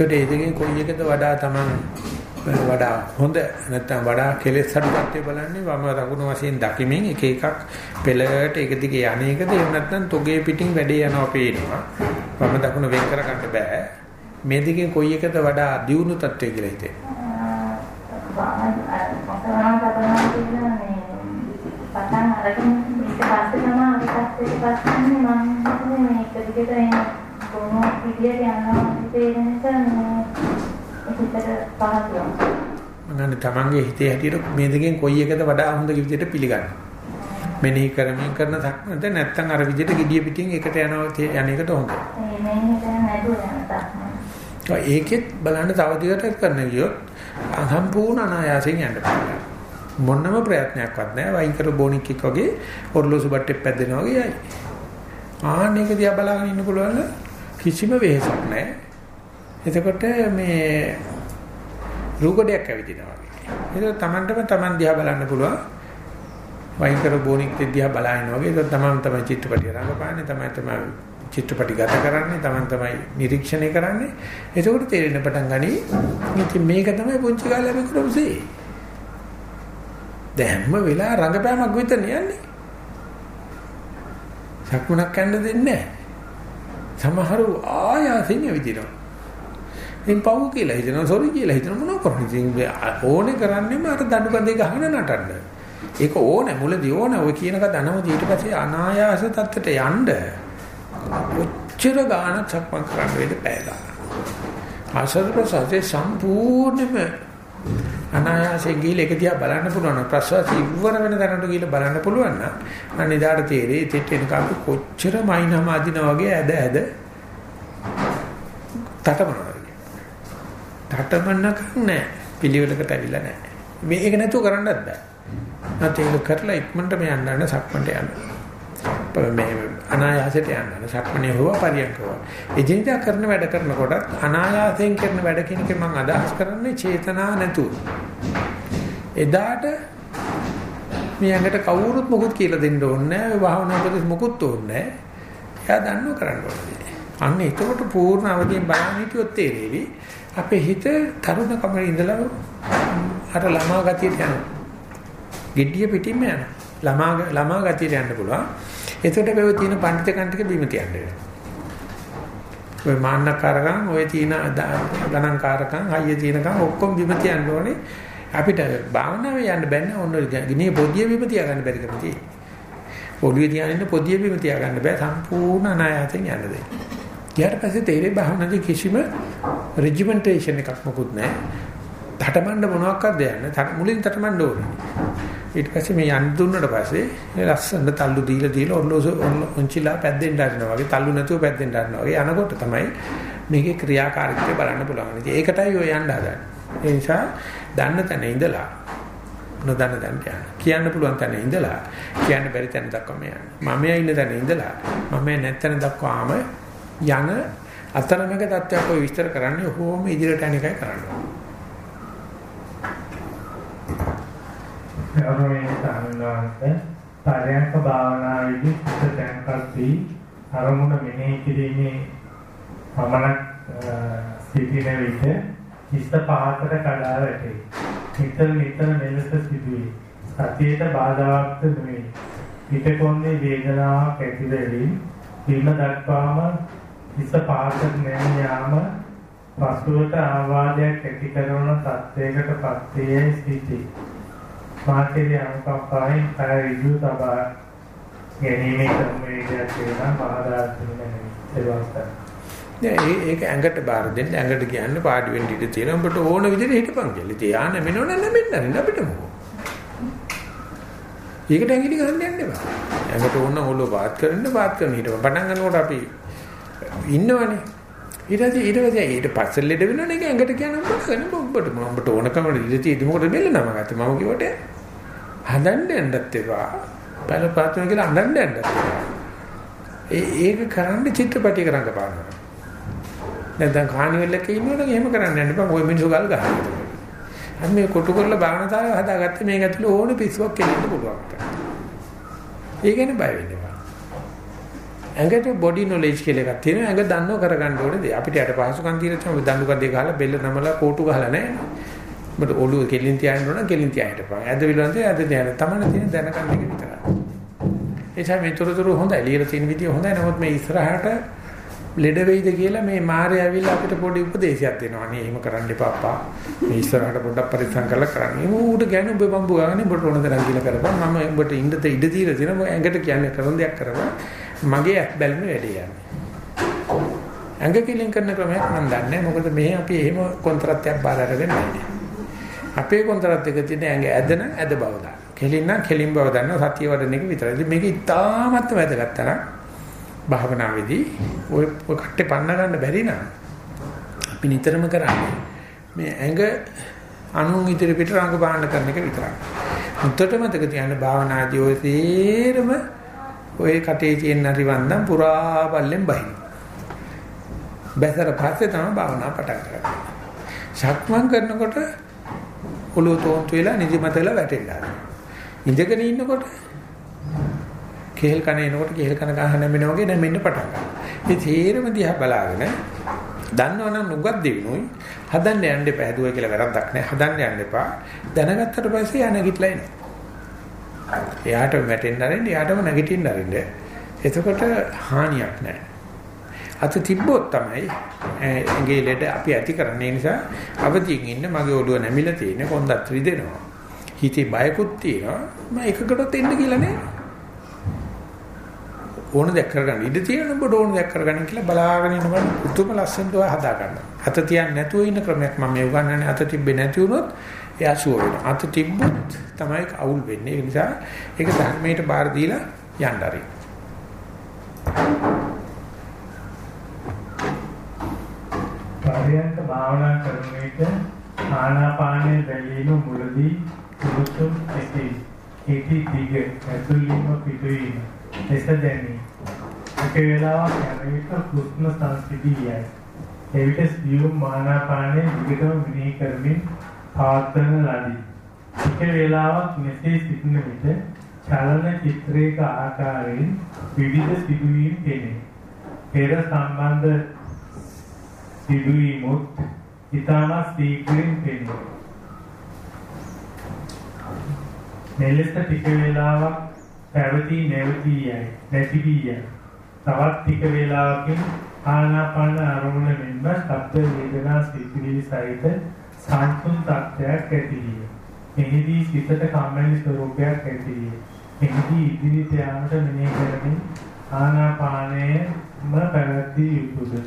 Speaker 1: ඒකට ඒ දෙකෙන් කොයි එකද වඩා Taman වඩා හොඳ නැත්නම් වඩා කෙලෙස් අඩු කට්ටිය බලන්නේ වම දකුණු වශයෙන් දකිමින් එක එකක් පෙළට එක දිගේ යන්නේකද එහෙම නැත්නම් තොගේ පිටින් වැඩේ යනවා පේනවා වම දකුණ වෙන් කර ගන්න බෑ මේ දෙකෙන් කොයි එකද වඩා දියුණු තත්ත්වය කියලා හිතේ?
Speaker 3: පටන් අරගෙන ඊට පස්සේ තමයි අනිත් පැත්තට පස්සෙන්නේ මම හිතන්නේ මේක දිගට එන කොහොම විදියට යනවා තේරෙන නිසා මේ හිතට පහසුවක්.
Speaker 1: මම තමන්ගේ හිතේ හැටියට මේ දෙකෙන් කොයි එකද වඩා හොඳ විදියට පිළිගන්නේ? මෙනෙහි කරමින් කරන සක්මන්ද නැත්නම් අර විදියට gediya පිටින් එකට යනවා යන එකට හොඳයි.
Speaker 3: මේ මෙහෙම දැන් නැතුව යන සක්මන්.
Speaker 1: ඒකෙත් බලන්න තව දිගට කරන්න ගියොත් සම්පූර්ණ අනායාසයෙන් යන්න පුළුවන්. මොනම ප්‍රයත්නයක්වත් නැහැ. වයින් කර බොනික් එක් වගේ ඔර්ලෝසු බට්ටේ පැද්දෙනා වගේ යයි. ආන්නේක දිහා බලාගෙන ඉන්න පුළුවන් කිසිම වෙහෙසක් නැහැ. එතකොට මේ රූකඩයක් ඇවිදිනවා වගේ. ඒක තමන්ටම තමන් දිහා බලන්න පුළුවන්. වයින් කර බොනික් දිහා බලාගෙන වගේ. ඒක තමන් තමයි චිත්‍රපටිය රඟපාන්නේ තමයි තමයි චිත්‍රපටි ගත කරන්නේ Taman තමයි නිරීක්ෂණය කරන්නේ. එතකොට තේරෙන්න පටන් ගනි ඉතින් මේක තමයි පුංචි කාලේ අපි කරපුසේ දැම්ම වෙලා රංගපෑමක් විතර යන්නේ. සක්මනක් යන්න දෙන්නේ සමහරු ආයාසින් ඇවිදිනවා ඉතින් පව් කියලා හිතනවා සොරි කියලා හිතන මොනව කරන්නේ ඉතින් ඕනේ කරන්නේම අර දඬු කඳේ ගහන නටන්න ඒක ඕනේ මුලදී ඕනේ ඔය කියනක දනම ඊට පස්සේ අනායාස තත්ත්වයට යන්න ඔච්චර ගානක් සක්මන් කරන්න වෙද පැය ගන්න. ආසද ප්‍රසාරේ සම්පූර්ණයෙන්ම අනායාසයෙන් ගිහලා එක දිහා බලන්න පුළුවන් නම් ප්‍රසවාසය ඉවර වෙන තැනට ගිහලා බලන්න පුළුවන් නම් අනිදාට තේරෙයි ඉතින් එනක අපි කොච්චර මයින්හම අදිනා වගේ ඇද ඇද තටමනවා. තටමන්නකක් නැහැ. පිළිවෙලකට ඇවිල්ලා නැහැ. මේක නැතුව කරන්නත් බෑ. නැත්නම් ඒක කරලා ඉක්මනට මේ යන්න යන සක්මන්ට යන්න. මේ අනායාසයට යන්න. සක්මනේ හොව පරියන්කව. එදිනදා කරන වැඩ කරනකොට අනායාසයෙන් කරන වැඩ කියන එක මම අදහස් කරන්නේ චේතනා නැතුව. එදාට මේ ඇඟට කවුරුත් මොකුත් කියලා දෙන්න ඕනේ නැහැ. භාවනා උපදෙස් මොකුත් ඕනේ නැහැ. එයා දන්නව කරන්න ඕනේ. අන්න එතකොට පූර්ණ අවදියෙන් බලන්න හිටියොත් තේරෙවි. අපේ හිත තරුණ කමේ ඉඳලා අර ළමා ගතියට යනවා. gediya පිටින්ම යනවා. ළමා ළමා ගතියට යන්න පුළුවන්. එතකොට මේ තියෙන පඬිතකම් ටික බිම තියන්න වෙනවා. ඔය මාන්නකාරකම්, ඔය තියෙන ගණන්කාරකම්, හයිය තියෙනකම් ඔක්කොම බිම තියන්න ඕනේ. අපිට භාවනාවේ යන්න බැන්න ඕන ගිනේ පොදිය බිම තියාගන්න බැරි කම තියෙන්නේ. ඔළුවේ තියාගෙන පොදිය බිම තියාගන්න බෑ සම්පූර්ණ අනායතෙන් යන්න දෙන්න. ඊට පස්සේ තේරෙයි භාවනාවේ කිසිම රෙජිමෙන්ටේෂන් එකක් මොකුත් නැහැ. තටමඬ මොනවාක්වත් දෙයක් නැහැ. මුලින් තටමඬ ඕනේ. ඊට පස්සේ මේ යන්න දුන්නට පස්සේ මේ ලස්සන තල්ලු දීලා දීලා ඔර්ලෝස ඔන්චිලා පැද්දෙන්න හදනවා වගේ තල්ලු නැතුව පැද්දෙන්න හදනවා වගේ යනකොට තමයි මේකේ ක්‍රියාකාරීත්වය බලන්න පුළුවන්. ඉතින් ඒකටයි ඔය යන්න හදන්නේ. ඒ නිසා දන්න තැන ඉඳලා නොදන්න තැනට යන්න. කියන්න පුළුවන් තැන ඉඳලා කියන්න බැරි තැන දක්වාම යන්න. මම ඉන්න තැන ඉඳලා මම නැත්තැන දක්වාම යන අතරමැද තත්ත්වයක් ඔය විස්තර කරන්නේ ඔහොම ඉදිරියට යන එකයි කරන්නේ.
Speaker 2: ගෞරවනීය සාමණේරයන්ට පරයන්ක භාවනාවේදී සිත තැන්පත් වී අරමුණ මෙනෙහි කිරීමේ පමණක් සිටින විට හිස්ත පහකට කඩා වැටේ. නිතර නිතර මෙලෙස සිදුවේ. සතියට බාධාවක් නෙවේ. පිටකොන්දේ වේදනාවක් ඇති වෙමින් බිම දක්වාම හිස පහකට නැම යාම පසුවට ආවාදයක් ඇති කරන තත්යකට පත් වේ සිටි. මාතේ අනුකම්පාවෙන් කය ඍජු තබා ගැනීමේ ක්‍රමවේදයක් වෙනවා බාධා තුනක්
Speaker 1: නෑ ඒක ඇඟට බාර දෙන්න ඇඟට කියන්නේ පාඩි වෙන්න ඉඩ තියෙනවා උඹට ඕන විදිහට හිටපන් කියලා. ඉතින් යා නැමෙනව නැමෙන්න අපිට මොකෝ. ඒකට ඇඟිලි ගන්න යන්න එපා. ඇඟට ඕන ඔලුව පාත් කරන්න පාත් කරන්න හිටපන්. පටන් ගන්නකොට අපි ඉන්නවනේ. ඊට පස්සේ ඊට පස්සේ ඊට පස්සේ ලෙඩ වෙනවනේ ඒක ඇඟට කියන උඹට ගන්න උඹට උඹට ඕනකම ඉඳ තියෙදි මොකද බෙල්ල නම ගත්තේ මම කිව්වට හදන්න යන්නත් එපා. බල පාත්‍රය කියලා අඬන්න යන්නත් එපා. ඒ ඒක කරන්න චිත්‍රපටි කරන්න බලන්න. නැත්නම් කානිවල් එකේ ඉන්නවනම් එහෙම කරන්න යන්න එපා. ඔය මිනිස්සු ගල් ගහනවා. අන්න මේ කොටු කරලා බාහනතාවය හදාගත්තේ මේක ඇතුලේ ඕනේ පිස්සුවක් කෙලින්න පුළුවන්. ඒ කියන්නේ බය වෙන්න එපා. ඇඟට බොඩි නොලෙජ් කියලා එකක් තියෙනවා. ඇඟ දන්නව කරගන්න ඕනේ දේ. අපිට යට පහසුකම් තියෙන තමයි දඬු කඩේ ගහලා බෙල්ල නමලා කෝටු ගහලා නැහැ. ඔබට ඔළුව කෙලින් තියාගෙන ඕන කෙලින් තියා හිටපන්. ඇද විලන්ද ඇද තියාගෙන තමයි තියෙන දැනගන්න එක විතරයි. ඒ නිසා මේ තොරතුරු හොඳයි. ලියලා තියෙන විදිය හොඳයි. නමුත් මේ ඉස්සරහට ලෙඩ වෙයිද කියලා මේ මාරය ඇවිල්ලා අපිට පොඩි උපදේශයක් දෙනවා. අනේ එහෙම කරන්න එපා අප්පා. මේ ඉස්සරහට පොඩ්ඩක් පරිස්සම් කරලා කරන්න. ඒ ඌට කියන්නේ ඔබ බම්බු ගානේ ඔබට ඕන තරම් කියලා කරපන්. මම ඔබට ඉන්න තේ ඉඩ දීලා තියෙනවා. ඇඟට කියන්නේ කරන දෙයක් කරපන්. මගේ ඇස් බැලුම වැඩේ යන්නේ. ඇඟ කිලින් කරන ක්‍රමයක් මම දන්නේ මොකද මෙහි අපි එහෙම කොන්ත්‍රාත්යක් බාර අරගෙන නැහැ. අපේ කොන්ත්‍රාත් එක තියෙන ඇඟ ඇදන ඇද බව දාන. කෙලින් නම් කෙලින් බව දන්නවා සතිය වඩන එක විතරයි. ඉතින් මේක ඉතාමත් වැදගත් තරම් භාවනාවේදී ඔය කට්ටේ පන්න ගන්න බැරි නම් අපි නිතරම කරන්නේ මේ ඇඟ අනුන් ඉදිරි පිට රංග බාහන කරන එක විතරයි. මුත්තට මතක තියාගන්න භාවනාදී ඔය තේරම ඔය කටේ තියෙන හරිවන්දම් පුරා බල්ලෙන් බහින. බැසර පස්සේ තමයි භාවනා පටන් ගන්න. සක්මන් කරනකොට ඔළුව තෝන්තු වෙලා නිදිමත වෙලා වැටෙන්න ඉඳගෙන ඉන්නකොට කේල් කන එනකොට කේල් කන ගහ නැමෙන වගේ නැමෙන්න පටන් ගන්නවා. මේ තේරම දිහා බලාගෙන දන්නවනම් නුගක් දෙවිනුයි හදන්න යන්න එපා. හැදුවා කියලා වැරද්දක් නැහැ. හදන්න යන්න එපා. දැනගත්තට පස්සේ යා නැගිටලා එනවා. එයාට වැටෙන්න ආරෙන්න එයාටම නැගිටින්න ආරෙන්න. එතකොට හානියක් නැහැ. අත තිබ්බොත් තමයි ඇඟේ ලෙඩ අපි ඇති කරන්නේ නිසා අවදියෙන් ඉන්න මගේ ඔළුව නැමිලා තියෙන කොන්දත් රිදෙනවා. හිතේ බයකුත් තියෙනවා. මම එකකටත් එන්න කියලා නෑ. ඕන දෙයක් කරගන්න ඉඩ තියෙන ඔබට ඕන දෙයක් කරගන්න කියලා බලාගෙන ඉන්නකොට උතුම ලස්සනට ඔය හදා ගන්න. අත තියන්නේ නැතුව ඉන්න ක්‍රමයක් මම මේ උගන්වන්නේ අත තිබ්බේ නැති වුණොත් එයා සුව වෙනවා. අත තිබ්බොත් තමයි අවුල් වෙන්නේ. ඒ නිසා ඒක ධර්මයට බාර දීලා යන්න ආරයි.
Speaker 2: පරයන්ක භාවනා කරන විට ආනාපානයේ බැලීම මුලදී උතුම් ඇති. ඒටි දිග ඇතුළේම පිටවීම. එස දැනේ. එක වේලාවක් යන විට හුස්ම සංසිඳියයි. එවිට සියුම් ආනාපානයේ දිගටම මෙනෙහි කරමින් පවත්වන ලදී. එක වේලාවක් මෙසේ සිටින විට චලන චිත්‍රයක ආකාරයෙන් විවිධ සිදුවීම් පෙනේ. පෙර සම්බන්ධ සිදුවීමුත් ඉතාමත් සීක්‍රෙන් පෙනේ. මෙලෙස ටික වේලාවක් පැවති නැවතී යයි නැති වී යයි. තවත් ටික වේලාවකින් ආනාපාන අරමුණ මෙන්ම ශබ්ද වේදනා සිතිවිලි සහිත සංසුන් තත්ත්වයක් ඇති විය. මෙහිදී සිතට කම්මැලි ස්වરૂපයක් ඇති විය. මෙහිදී ඉදිරියට යාමට මෙනෙහි කරමින් ආනාපානයම පැවැත්විය යුතුය.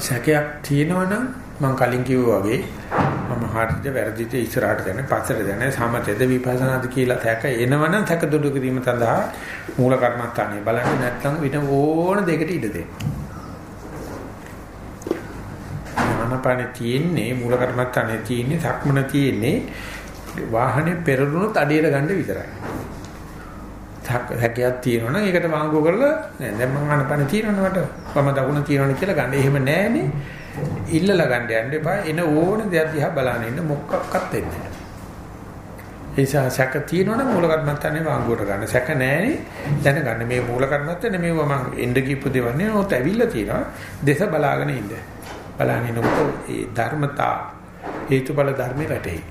Speaker 1: සැකයක් තියෙනවනම් මම කලින් කිව්වා වගේ මම හරිද වැරදිද ඉස්සරහට යන පස්සට යන සමතේද විපස්සනාද කියලා තැක එනවනම් තැක දුරු කිරීම සඳහා මූල කර්මස්ථානේ බලන්න නැත්නම් වින ඕන දෙයකට ඉඩ දෙන්න. ආනපනේ තියෙන්නේ මූල කර්මස්ථානේ තියෙන්නේ සක්මන තියෙන්නේ වාහනේ පෙරළුණොත් අඩියට ගන්න විතරයි. හැකියාවක් තියෙනවනම් ඒකට වාංගු කරලා නෑ දැන් මම ආනපන තියෙනවනේ මට වම දකුණ තියෙනවනේ කියලා ගන්න. එහෙම නෑනේ. ඉල්ලලා ගන්න යන්න එපා. එන ඕන දෙයක් දිහා බලන්න ඉන්න මොකක්වත් වෙන්නේ නෑ. ඒ නිසා සැක තියෙනවනම් මූල කර්මත්තන්නේ වාංගුවට ගන්න. සැක නෑනේ. දැනගන්න මේ මූල කර්මත්තනේ මේව මම එන්න කියපු දේවල් නේ. ඔත ඇවිල්ලා තියෙනවා. දේශ බලාගෙන ඉන්න. බලන්න ඉන්නකොට ඒ ධර්මතා හේතුඵල ධර්මේ වැටෙයි.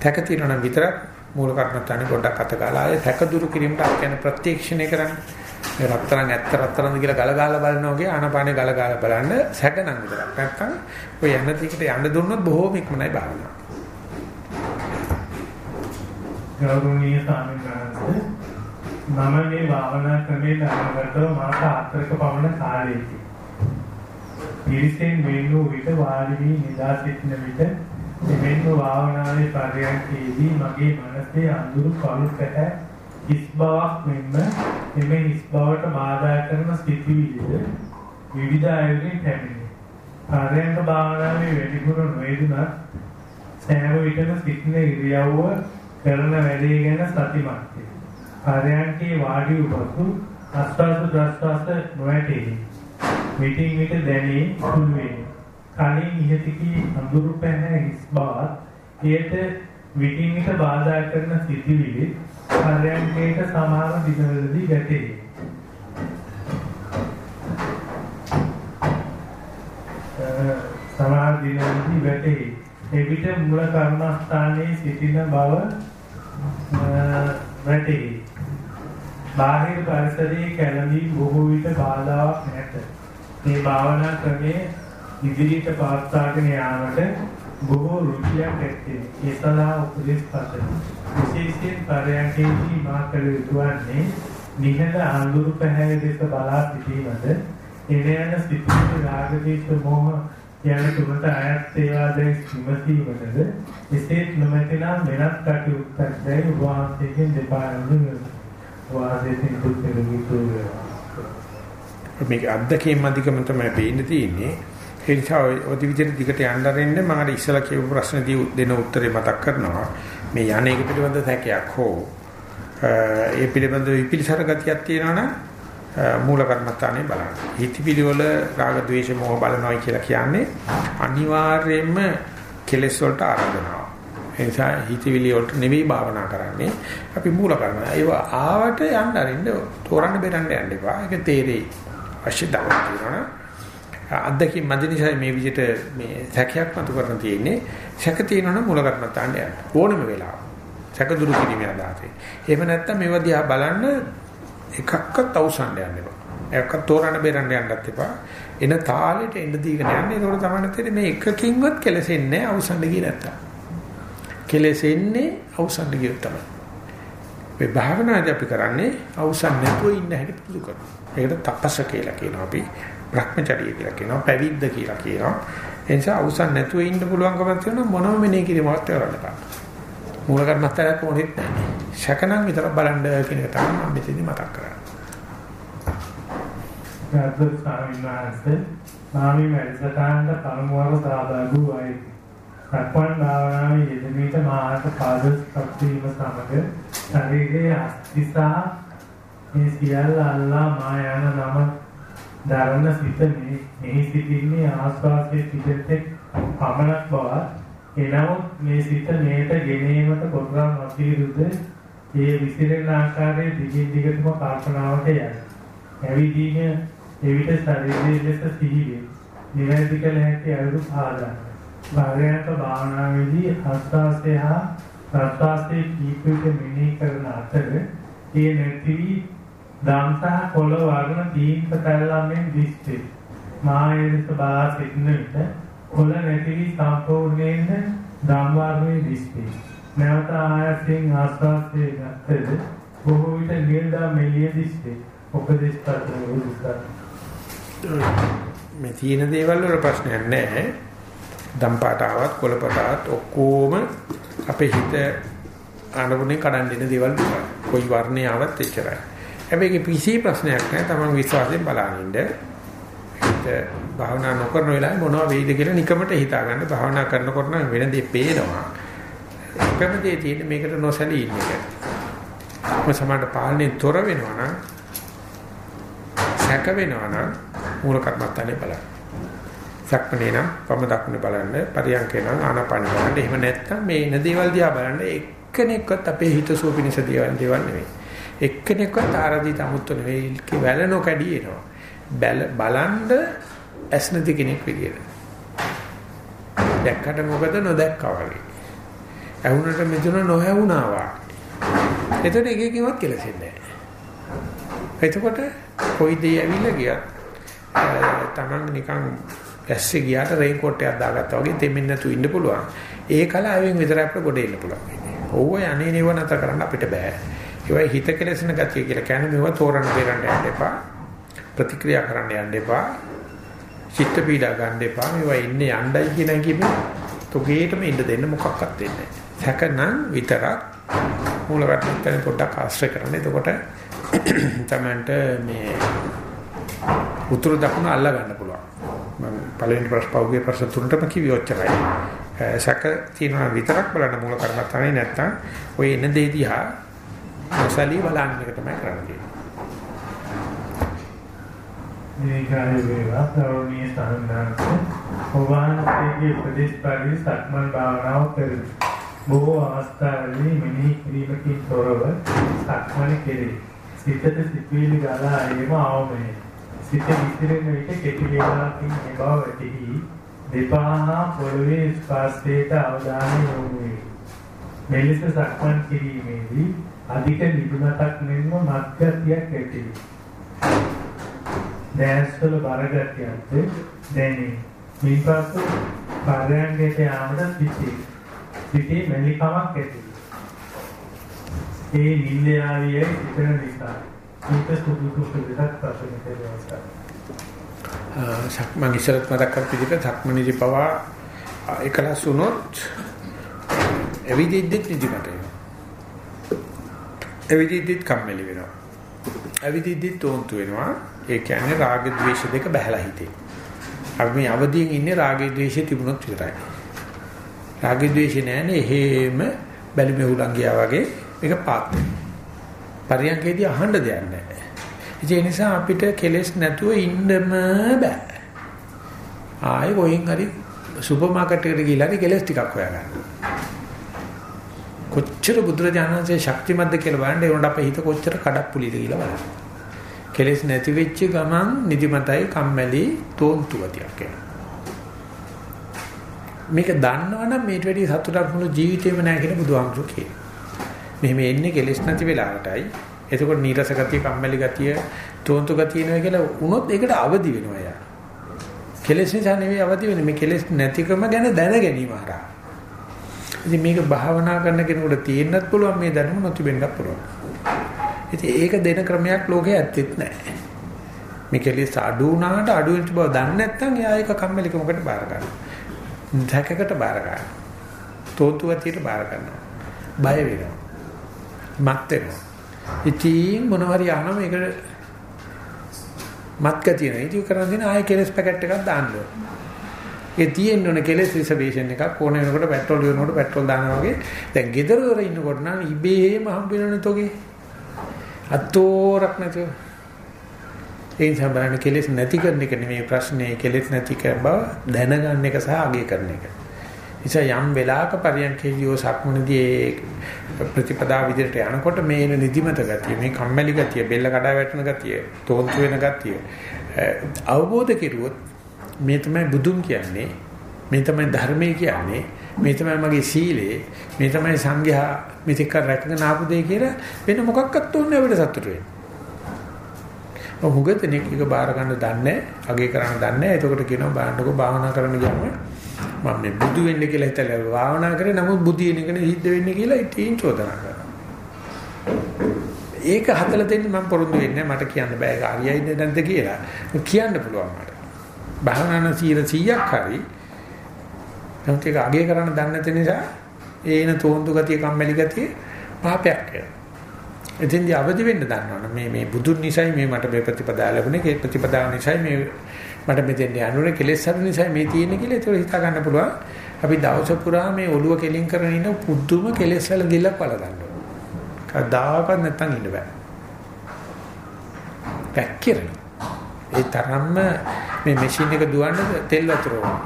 Speaker 1: තැක තියෙනවනම් විතරක් මූල කර්මත්තානේ පොඩ්ඩක් අත ගාලා ආයේ සැක දුරු කිරීමට අපි කියන ප්‍රත්‍යක්ෂණය කරන්නේ. මේ රත්තරන් ඇත්ත රත්තරන්ද කියලා ගල ගාලා බලනවා වගේ ආනපානේ ගල ගාලා බලන්න සැකනම් විතරක්. නැත්තම් ඔය යන්න තිකට යන්න දුන්නොත් බොහෝම ඉක්මනයි භාවනාව.
Speaker 2: ගෞරවනීය ස්වාමීන් වහන්සේ මම මේ භාවනා ක්‍රමයේ ධර්මගතව මාස 4ක පමණ කාලයකදී පිරිසෙන් වෙන් වූ විට වාඩි වී නිදා සිටින විට එමෙන්ම භාවනාවේ පරියන්කේදී මගේ මනසේ අඳුරු කළු කැට හිස් බවක් මෙන්ම එමේ හිස් බවට බාධා කරන ස්ථිතිවිලිද විවිධ ආයතන පැමිණේ. පරියන්ක භාවනාවේ වැඩිපුර නොයදුනත් සෑම විටම සිටින ඉරියව්ව කරන වැඩේ ගැන සතිමත්ය. පරියන්කේ වාඩි වූ අස්වාස ප්‍රස්වාස නොඇටේ. විටින් විට දැනේ සුළු වෙනවා. කලින් ඉහතිකී අඳුරු පැහැ හිස් බවත් එයට විටින් විට බාධා කරන සිතිවිලි පරයන්කේට සමාන දිනවලදී ගැටේ. සමාන දිනවලදී වැටේ. එවිට මූල කර්මස්ථානයේ සිටින බව වැටේ. බාහිර පරිසරයේ කැළඹී බොහෝ විට බාධාවක් නැත. මේ භාවනා ක්‍රමයේ ඉදිරියට පාත්වාගෙන යාමට බොහෝ රුචියක් ඇත්තේ. ඒ සඳහා උපදෙස් පතමි. විශේෂයෙන් පරයන්කේදී මා කළ යුතු වන්නේ නිහඬ අඳුරු පැහැය දෙස බලා සිටීමද එන යන සිතිවිලි රාග දේශ මොහ යන තුනට අයත් ඒවාදේ විමසීමටද එසේත් නොමැතිනම් වෙනත් කටයුත්තක් දැයි වහන්සේගෙන් දෙපාරම වාදයෙන් දුක් පෙරමිතු වේවා
Speaker 1: මේක අද්දකීම් අධිකම තමයි පේන්න තියෙන්නේ ඒ නිසා ඔය විදිහට දිගට යන්න අරින්න මම අර ඉස්සලා කියපු ප්‍රශ්නදී දෙන උත්තරේ මතක් කරනවා. මේ යන්නේක පිළිබඳ සැකයක් හෝ ඒ පිළිබඳ විපිලිසර ගතියක් තියෙනවා නම් මූල කර්මස්ථානේ බලන්න. හිතපිලි වල රාග ద్వේෂ මොහ බලනවා කියලා කියන්නේ අනිවාර්යයෙන්ම කෙලෙස් වලට ආරම්භනවා. ඒ නිසා හිතවිලි වලට නෙවෙයි භාවනා කරන්නේ. අපි මූල කර්ම. ඒව ආවට යන්න අරින්න තෝරන්න බෙරන්න යන්න එපා. ඒක තේරෙයි. අවශ්‍යතාවය තියෙනවා. අද්දකින් මැද නිසා මේ විදිහට මේ සැකයක් මතු කරන තියෙන්නේ සැක තියෙනවනම් මූල කර්මත්තාන්න යන්න ඕනම වෙලාව සැක දුරු කිරීමේ අදහසෙන් එහෙම නැත්නම් මේවා දිහා බලන්න එකක්වත් අවසන් යන්න එපා එකක්වත් තෝරන්න බේරන්න යන්නත් එපා එන තාලෙට එන්න දීගෙන යන්න ඒකෝට තමයි තේරෙන්නේ මේ එකකින්වත් කෙලසෙන්නේ අවසන් ගියේ නැත්තම් කෙලසෙන්නේ අවසන් ගියොත් තමයි. මේ භාවනාදී අපි කරන්නේ අවසන් නැතුව ඉන්න හැටි පුදු කරනවා. ඒකට තපස කියලා කියනවා අපි භ්‍රමචර්ය කියලා කියනවා පැවිද්ද කියලා කියනවා. ඒ නිසා අවසන් නැතුව ඉන්න පුළුවන්කමක් තියෙනවා මොනම මෙනේ කිරීමවත් කරන්න බෑ මූල කර්මස්තරයක් මොනෙත් නැහැ. ශකනම් විතර බලන්න කියන එක තමයි මම මෙතනදි මතක් කරන්නේ.
Speaker 2: ගාතර ස්වාමීන් වහන්සේ මාමි මැරිසතාන්ට පළමුවව සාදා වූ අය සක්මන් භාවනාවේ යෙදෙන විට මාහත පාද ස්පර්ශීම සමග ශරීරයේ අස්තිසා මේ සියල්ල අල්ලා මා යන නම දරන සිත මෙහි සිටින්නේ ආස්වාදයේ පිටතෙක් පමණක් බවත් එනමුත් මේ සිත මේට ගෙනීමට කොතරම් අසීරුද ඒ විසිරෙන ආකාරයේ දිගින් දිගටම කල්පනාවට යයි. ඇවිදීම එවිට ශරීරයේ ලෙස සිහිවේ. නිවැරදි කළ හැකි අයුරු පාදා. භාගයක භාවනාවේදී ආස්වාදයේ හා ප්‍රස්වාසයේ කීපයක මෙනෙහි කරන අතර ඒ නැති දම්සහ කොළ වර්ණ දීප පැල්ලම්ෙන් දිස්සේ මායෙන්ස බලා සිටින විට කොළ නැති වී සම්පූර්ණයෙන් දම් වර්ණයේ දිස්සේ නැවත ආයතෙන් ආස්වාදයේ ගත්තද බොහෝ විට නිල්දා මෙලිය දිස්සේ උපදේශ පත්‍රය උදුස්සා
Speaker 1: මේ තියෙන දේවල් වල ප්‍රශ්නයක් නැහැ. දම්පාට ආවත් කොළපට ආවත් ඔක්කොම අපේ හිත අනුගුණේ කඩන් දෙන දේවල් විතරයි. කොයි වර්ණේ ආවත් එච්චරයි. හැබැයි ඒක PC ප්‍රශ්නයක් නෑ. Taman විශ්වාසයෙන් බලනින්න. හිත භාවනා නොකරන වෙලාවේ මොනවද වෙයිද කියලා නිකමට හිතා ගන්න. භාවනා කරනකොට නම් වෙන දේ පේනවා. එකම දේ තියෙන්නේ මේකට නොසැලී ඉන්න එක. මොකද සමහරට පාලනයෙන් තොර වෙනවා නම් සැක වෙනවා නම් මූල කර්මත්තානේ බලන්න. සක්මනේ නම් වම දකුණේ බලන්න, පරියන්කේ නම් ආනාපාන බලන්න. එහෙම නැත්නම් මේ එන දේවල් දිහා බලන්න එක්කෙනෙක්වත් අපේ හිත සුව පිණිස දේවල් දේවල් නෙවෙයි. එක්කෙනෙක්වත් ආරදී තමුත්තු නෙවෙයි. වැල නොකඩී එනවා. බලන්න ඇස් නැති කෙනෙක් විදියට. දැක්කට මොකද නොදැක්කා වගේ. ඇහුනට මෙතන නොහැවුනා වගේ. එතකොට එකකින්වත් කෙලසෙන්නේ නැහැ. එතකොට කොයි දේ ඇවිල්ලා ගියත් තමන් නිකන් ඇස්සේ ගියාට රේන් කෝට් එකක් දාගත්තා වගේ දෙමින් නැතු ඉන්න පුළුවන්. ඒ කලාවෙන් විතරයි අපිට ගොඩ එන්න පුළුවන්. ඕව යන්නේ නිව නැතර කරන්න අපිට බෑ. ඒවයි හිත කෙලසෙන ගතිය කියලා කියන්නේ මේවා තෝරන්න බේරන්න යන්න එපා. ප්‍රතික්‍රියා කරන්න යන්න එපා. චිත්ත පීඩා ගන්න එපා. මේවා ඉන්නේ යණ්ඩයි කියන කිව්වේ තොගේටම ඉන්න දෙන්න මොකක්වත් දෙන්නේ නැහැ. සැකනම් විතරක් මූල කර්මත්තෙන් පොඩ්ඩක් ආශ්‍රය කරන්න. එතකොට තමන්ට මේ උතුරු දකුණ අල්ලා ගන්න පුළුවන්. මම පළවෙනි ප්‍රශ්න පහුගිය ප්‍රශ්න තුනටම කිව්වේ ඔච්චරයි. සැක තියෙනවා විතරක් බලන්න මූල කර්මත්තනේ නැත්තම් ඔය එන දේ දිහා නොසලී බලන්න එක තමයි කරන්නේ.
Speaker 2: මේ කාර්ය වේවා සරෝණී සම්දානක ඔබාන්සේගේ උපදේශ පරිදි සක්මන් භාවනාව කරමි. බොහෝ අවස්ථාවලදී මෙනෙහි කිරීමකින් තොරව සක්මන කෙරේ. සිතට සිතුවිලි ගලා ඒම ආවමනේ. සිත විසිරෙන විට කෙටි වේලාවකින් මේ බව වැටහි දෙපා පොළවේ ස්පර්ශයට අවධානය යොමු වේ. මෙලෙස සක්මන් කිරීමේදී අධික නිදුනතක් මෙන්ම මත්ගතියක් ඇති වේ. දැස්වල බරගතියක්ද දැනේ. මේපසු පරයන්ගයට යාමට සිටී. සිටී මෙලිකමක් ඇති. ඒ නිල්ලයාවියේ සිතන නිසා ක්‍රිස්තු දීපුෂ්ඨ විදක්තා සමිතේ නමස්කාර.
Speaker 1: සක්මන් ඉස්සරත් මතක් කර පිළිපද ධක්මනිදි පවා එකලස් වුණොත් එවිදිද්දිත් නිදිමත වෙනවා. එවිදිද්දිත් කම්මැලි වෙනවා. එවිදිද්දිත් තෝන්තු වෙනවා. ඒ කියන්නේ රාග ద్వේෂ දෙක බහැලා හිතේ. අපි මේ අවදියෙන් ඉන්නේ රාග ద్వේෂය තිබුණොත් විතරයි. රාග ద్వේෂ නැන්නේ එහෙම බැලි මෙහුලන් ගියා වගේ ඒක පාත් වෙනවා. පරියන්කේදී අහන්න දෙයක් නැහැ. ඒ නිසා අපිට කෙලෙස් නැතුව ඉන්නම බෑ. ආයෙ කොහෙන් හරි සුපර් මාකට් එකට ගිහලා හරි කෙලෙස් ටිකක් හොයාගන්න. කොච්චර බුදුරජාණන්සේ ශක්තිමත්ද කියලා බලන්න ඒ උන්ට අපේ හිත කොච්චර කඩප්පුලිද කියලා බලන්න. කෙලෙස් නැති වෙච්ච ගමන් නිදිමතයි කම්මැලි තෝන්තු ගතියක් මේක දන්නවනම් මේට වැඩි සතුටක් මුළු ජීවිතේම නැහැ කියලා බුදුහාමුදුරු කියනවා. මෙහෙම එන්නේ කෙලෙස් නැති වෙලාවටයි. එතකොට නීරස ගතිය, කම්මැලි ගතිය, තෝන්තු ගතිය නෙවෙයි කියලා වුණොත් ඒකට අවදි වෙනවා යා. කෙලෙස් නිසා නෙවෙයි අවදි වෙන්නේ. මේ කෙලෙස් නැතිකම ගැන දැන ගැනීම හරහා. ඉතින් මේක භාවනා කරන කෙනෙකුට තියෙන්නත් පුළුවන් මේ දැනුම නොතිබෙන්නත් පුළුවන්. ඉතින් ඒක දෙන ක්‍රමයක් ලෝකේ ඇත්තෙත් නැහැ. මේ කෙලෙස් අඩු වුණාට අඩු වෙච්ච බව දන්නේ නැත්නම් එයා ඒක කම්මැලිකමකට බාර ගන්නවා. දැකකට බාර ගන්නවා. තෝතු ගතියට බාර ගන්නවා. බය වෙනවා. මත් වෙනවා. ඉතින් මොනවා හරි අහනවා මේකට මත් ගතිය නෑ. ඉතින් කරන් දෙන ආයෙ කෙලස් පැකට් එකක් දාන්න ඕනේ. ඒ තියෙන්න ඕනේ කෙලස් රිසර්වේෂන් එකක් ඕන වෙනකොට පෙට්‍රෝල් යනකොට පෙට්‍රෝල් දානවා වගේ. දැන් ගෙදර දොර ඉන්නකොට නම් ඉබේම හම්බ වෙනවනේ තෝගේ. අතෝරක් නැතුව. ඒ නිසා බලන්න කෙලස් නැති කරන එක නෙමෙයි ප්‍රශ්නේ කෙලස් නැති කර බව දැනගන්න එක සහ අගය කරන එක. නිසා යම් වෙලාවක පරියන්කේදී ඔය සක්මනදී ප්‍රතිපදා විදිහට යනකොට මේ එන නිදිමත ගතිය, මේ කම්මැලි ගතිය, බෙල්ල කඩා වැටෙන ගතිය, තෝන්තු වෙන ගතිය අවබෝධ කෙරුවොත් මේ තමයි බුදුන් කියන්නේ, මේ තමයි ධර්මයේ කියන්නේ, මේ තමයි මගේ සීලය, මේ තමයි සංඝයා මිත්‍ක රැකගෙන ආපු දෙය කියලා වෙන මොකක්වත් ඕනේ අපිට සතුට වෙන්න. ඔහුගත නෙක් එක බාර ගන්න දන්නේ, අගේ කරන්න දන්නේ. එතකොට කියනවා බාන්නකෝ භාවනා කරන්න ගියාම මම මේ බුදු වෙන්න කියලා හිතලා භාවනා කරේ නමුත් බුදියන එකනේ සිද්ධ වෙන්නේ කියලා ඉතින් චෝදනා කරනවා. ඒක හදලා දෙන්න මම පොරොන්දු වෙන්නේ මට කියන්න බෑ ඒක හරියයිද නැද්ද කියලා. කියන්න පුළුවන් මට. භාවනාන 100ක් හරි නමුත් ඒක අගය කරන්න දන්නේ නැති නිසා ඒන තෝන්තු ගතිය කම්මැලි ගතිය පාපයක් වෙනවා. එතෙන්දී අවදි වෙන්න දන්නවනේ මේ මේ බුදුන් නිසයි මේ මට මේ ප්‍රතිපදාව ලැබුණේ ඒ ප්‍රතිපදාව නිසයි මේ මට මෙතෙන් යනුනේ කෙලෙස් හරි නිසා මේ තියෙන්නේ කියලා ඒක හිතා ගන්න පුළුවන්. අපි දවස පුරා මේ ඔළුව කෙලින් කරගෙන ඉන්න පුදුම කෙලෙස් වල ගිලක් වල ගන්නවා. කවදාකවත් නැත්තම් ඉන්න බෑ. පැක්කිරන. ඒ තරම්ම මේ මැෂින් එක දුවන්න තෙල් වතුර ඕන.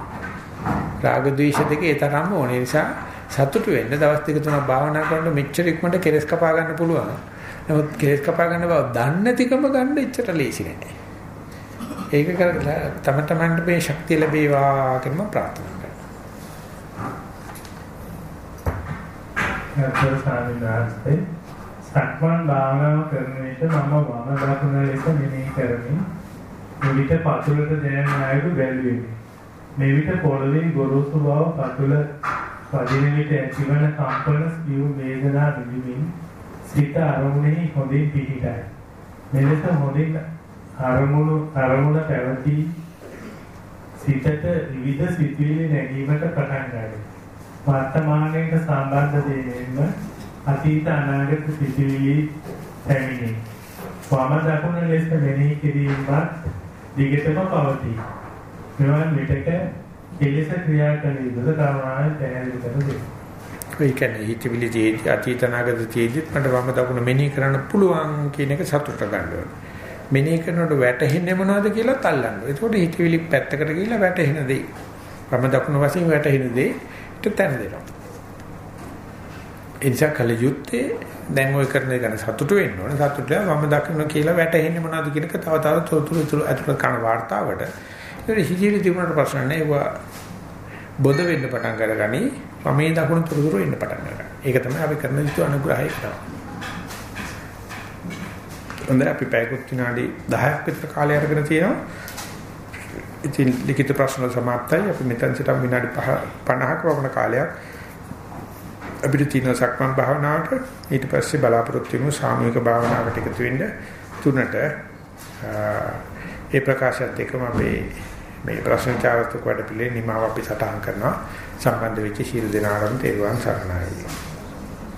Speaker 1: රාග ද්වේෂ දෙක ඒ තරම්ම ඕන. ඒ නිසා සතුටු වෙන්න දවස් දෙක තුනක් භාවනා කරනකොට මෙච්චර ඉක්මනට කෙලස් කපා ගන්න පුළුවන්. නමුත් කෙලස් කපා ගන්න බව දන්නේ නැතිකම ගන්න එච්චර ලේසි නෑ. ඒක කරලා තම තමන්ට මේ ශක්තිය ලැබේවා කියන මම ප්‍රාර්ථනා
Speaker 2: කරනවා. සාමිනාස්තේ සක්මන් භාවනාව කරන විට මම වම දකුණ ලෙස මෙනෙහි කරමින් මෙවිට පතුලට දැනෙන අයුරු බැලුවෙමි. මෙවිට පොළවේ ගොරෝසු බව පතුල වදින විට ඇතිවන කම්පන සියුම් වේදනා විඳිමින් සිත අරමුණෙහි හොඳින් පිහිටයි. මෙලෙස හොඳින් අරමුණු අරමුණ පැවති සිතට විවිධ සිතුවිලි නැගීමට පටන් ගන්නවා. වර්තමානයේ සම්බන්ධ දෙයෙන්ම අතීත අනාගත සිතුවිලි පැමිණේ. වම දකුණ ලෙස මෙනෙහි කිරීමත් දිගටම පවතී. මෙවන් විටක කෙලෙස ක්‍රියා කළ යුතුද කරුණාවෙන් පැහැදිලි කර දෙන්න.
Speaker 1: ඒ කියන්නේ හිතවිලි තියෙදි අතීත අනාගත තියෙදි මට වම දකුණ මෙනෙහි කරන්න පුළුවන් කියන එක සතුට ගන්න ඕනේ. මෙනෙහි කරනකොට වැටෙන්නේ මොනවද කියලා තල්ලන්නේ. එතකොට හිතවිලි පැත්තකට ගිහිල්ලා වැටෙන දේ. වම දකුණු වශයෙන් වැටෙන දේට තැන දෙනවා. එනිසා කල යුත්තේ දැන් ওই කරන එක ගැන සතුටු වෙන්න ඕන. සතුටුලා වම දකුණ කියලා වැටෙන්නේ මොනවද කියනක තව තව තොරතුරු ඉතුරු අතුල කන වார்த்தාවට. ඒක හිතවිලි තිබුණාට ප්‍රශ්න නැහැ. ඒවා බොද වෙන්න පටන් ගන්නගනි. වමේ දකුණු තොරතුරු එන්න පටන් ගන්නවා. ඒක තමයි අපි කරන යුතු අනුග්‍රහය කරනවා. හොඳයි අපි පැයකුත් විනාඩි 10ක් විතර කාලය අරගෙන තියෙනවා. ඉතින් ලිඛිත ප්‍රශ්න සමාප්තයි. අපි මෙතන සිට විනාඩි 50ක වගේ කාලයක් අපිට තියෙන සක්මන් භාවනාවට ඊට පස්සේ බලාපොරොත්තු වෙමු සාමූහික භාවනාවකට එකතු වෙන්න තුනට ඒ ප්‍රකාශයත් එක්කම අපේ මේ ප්‍රශ්න චාරත්වක වැඩ පිළිවෙල නිමාව අපි සටහන් කරනවා සම්බන්ධ වෙච්ච ශීල දෙනාටම තෙරුවන් සරණයි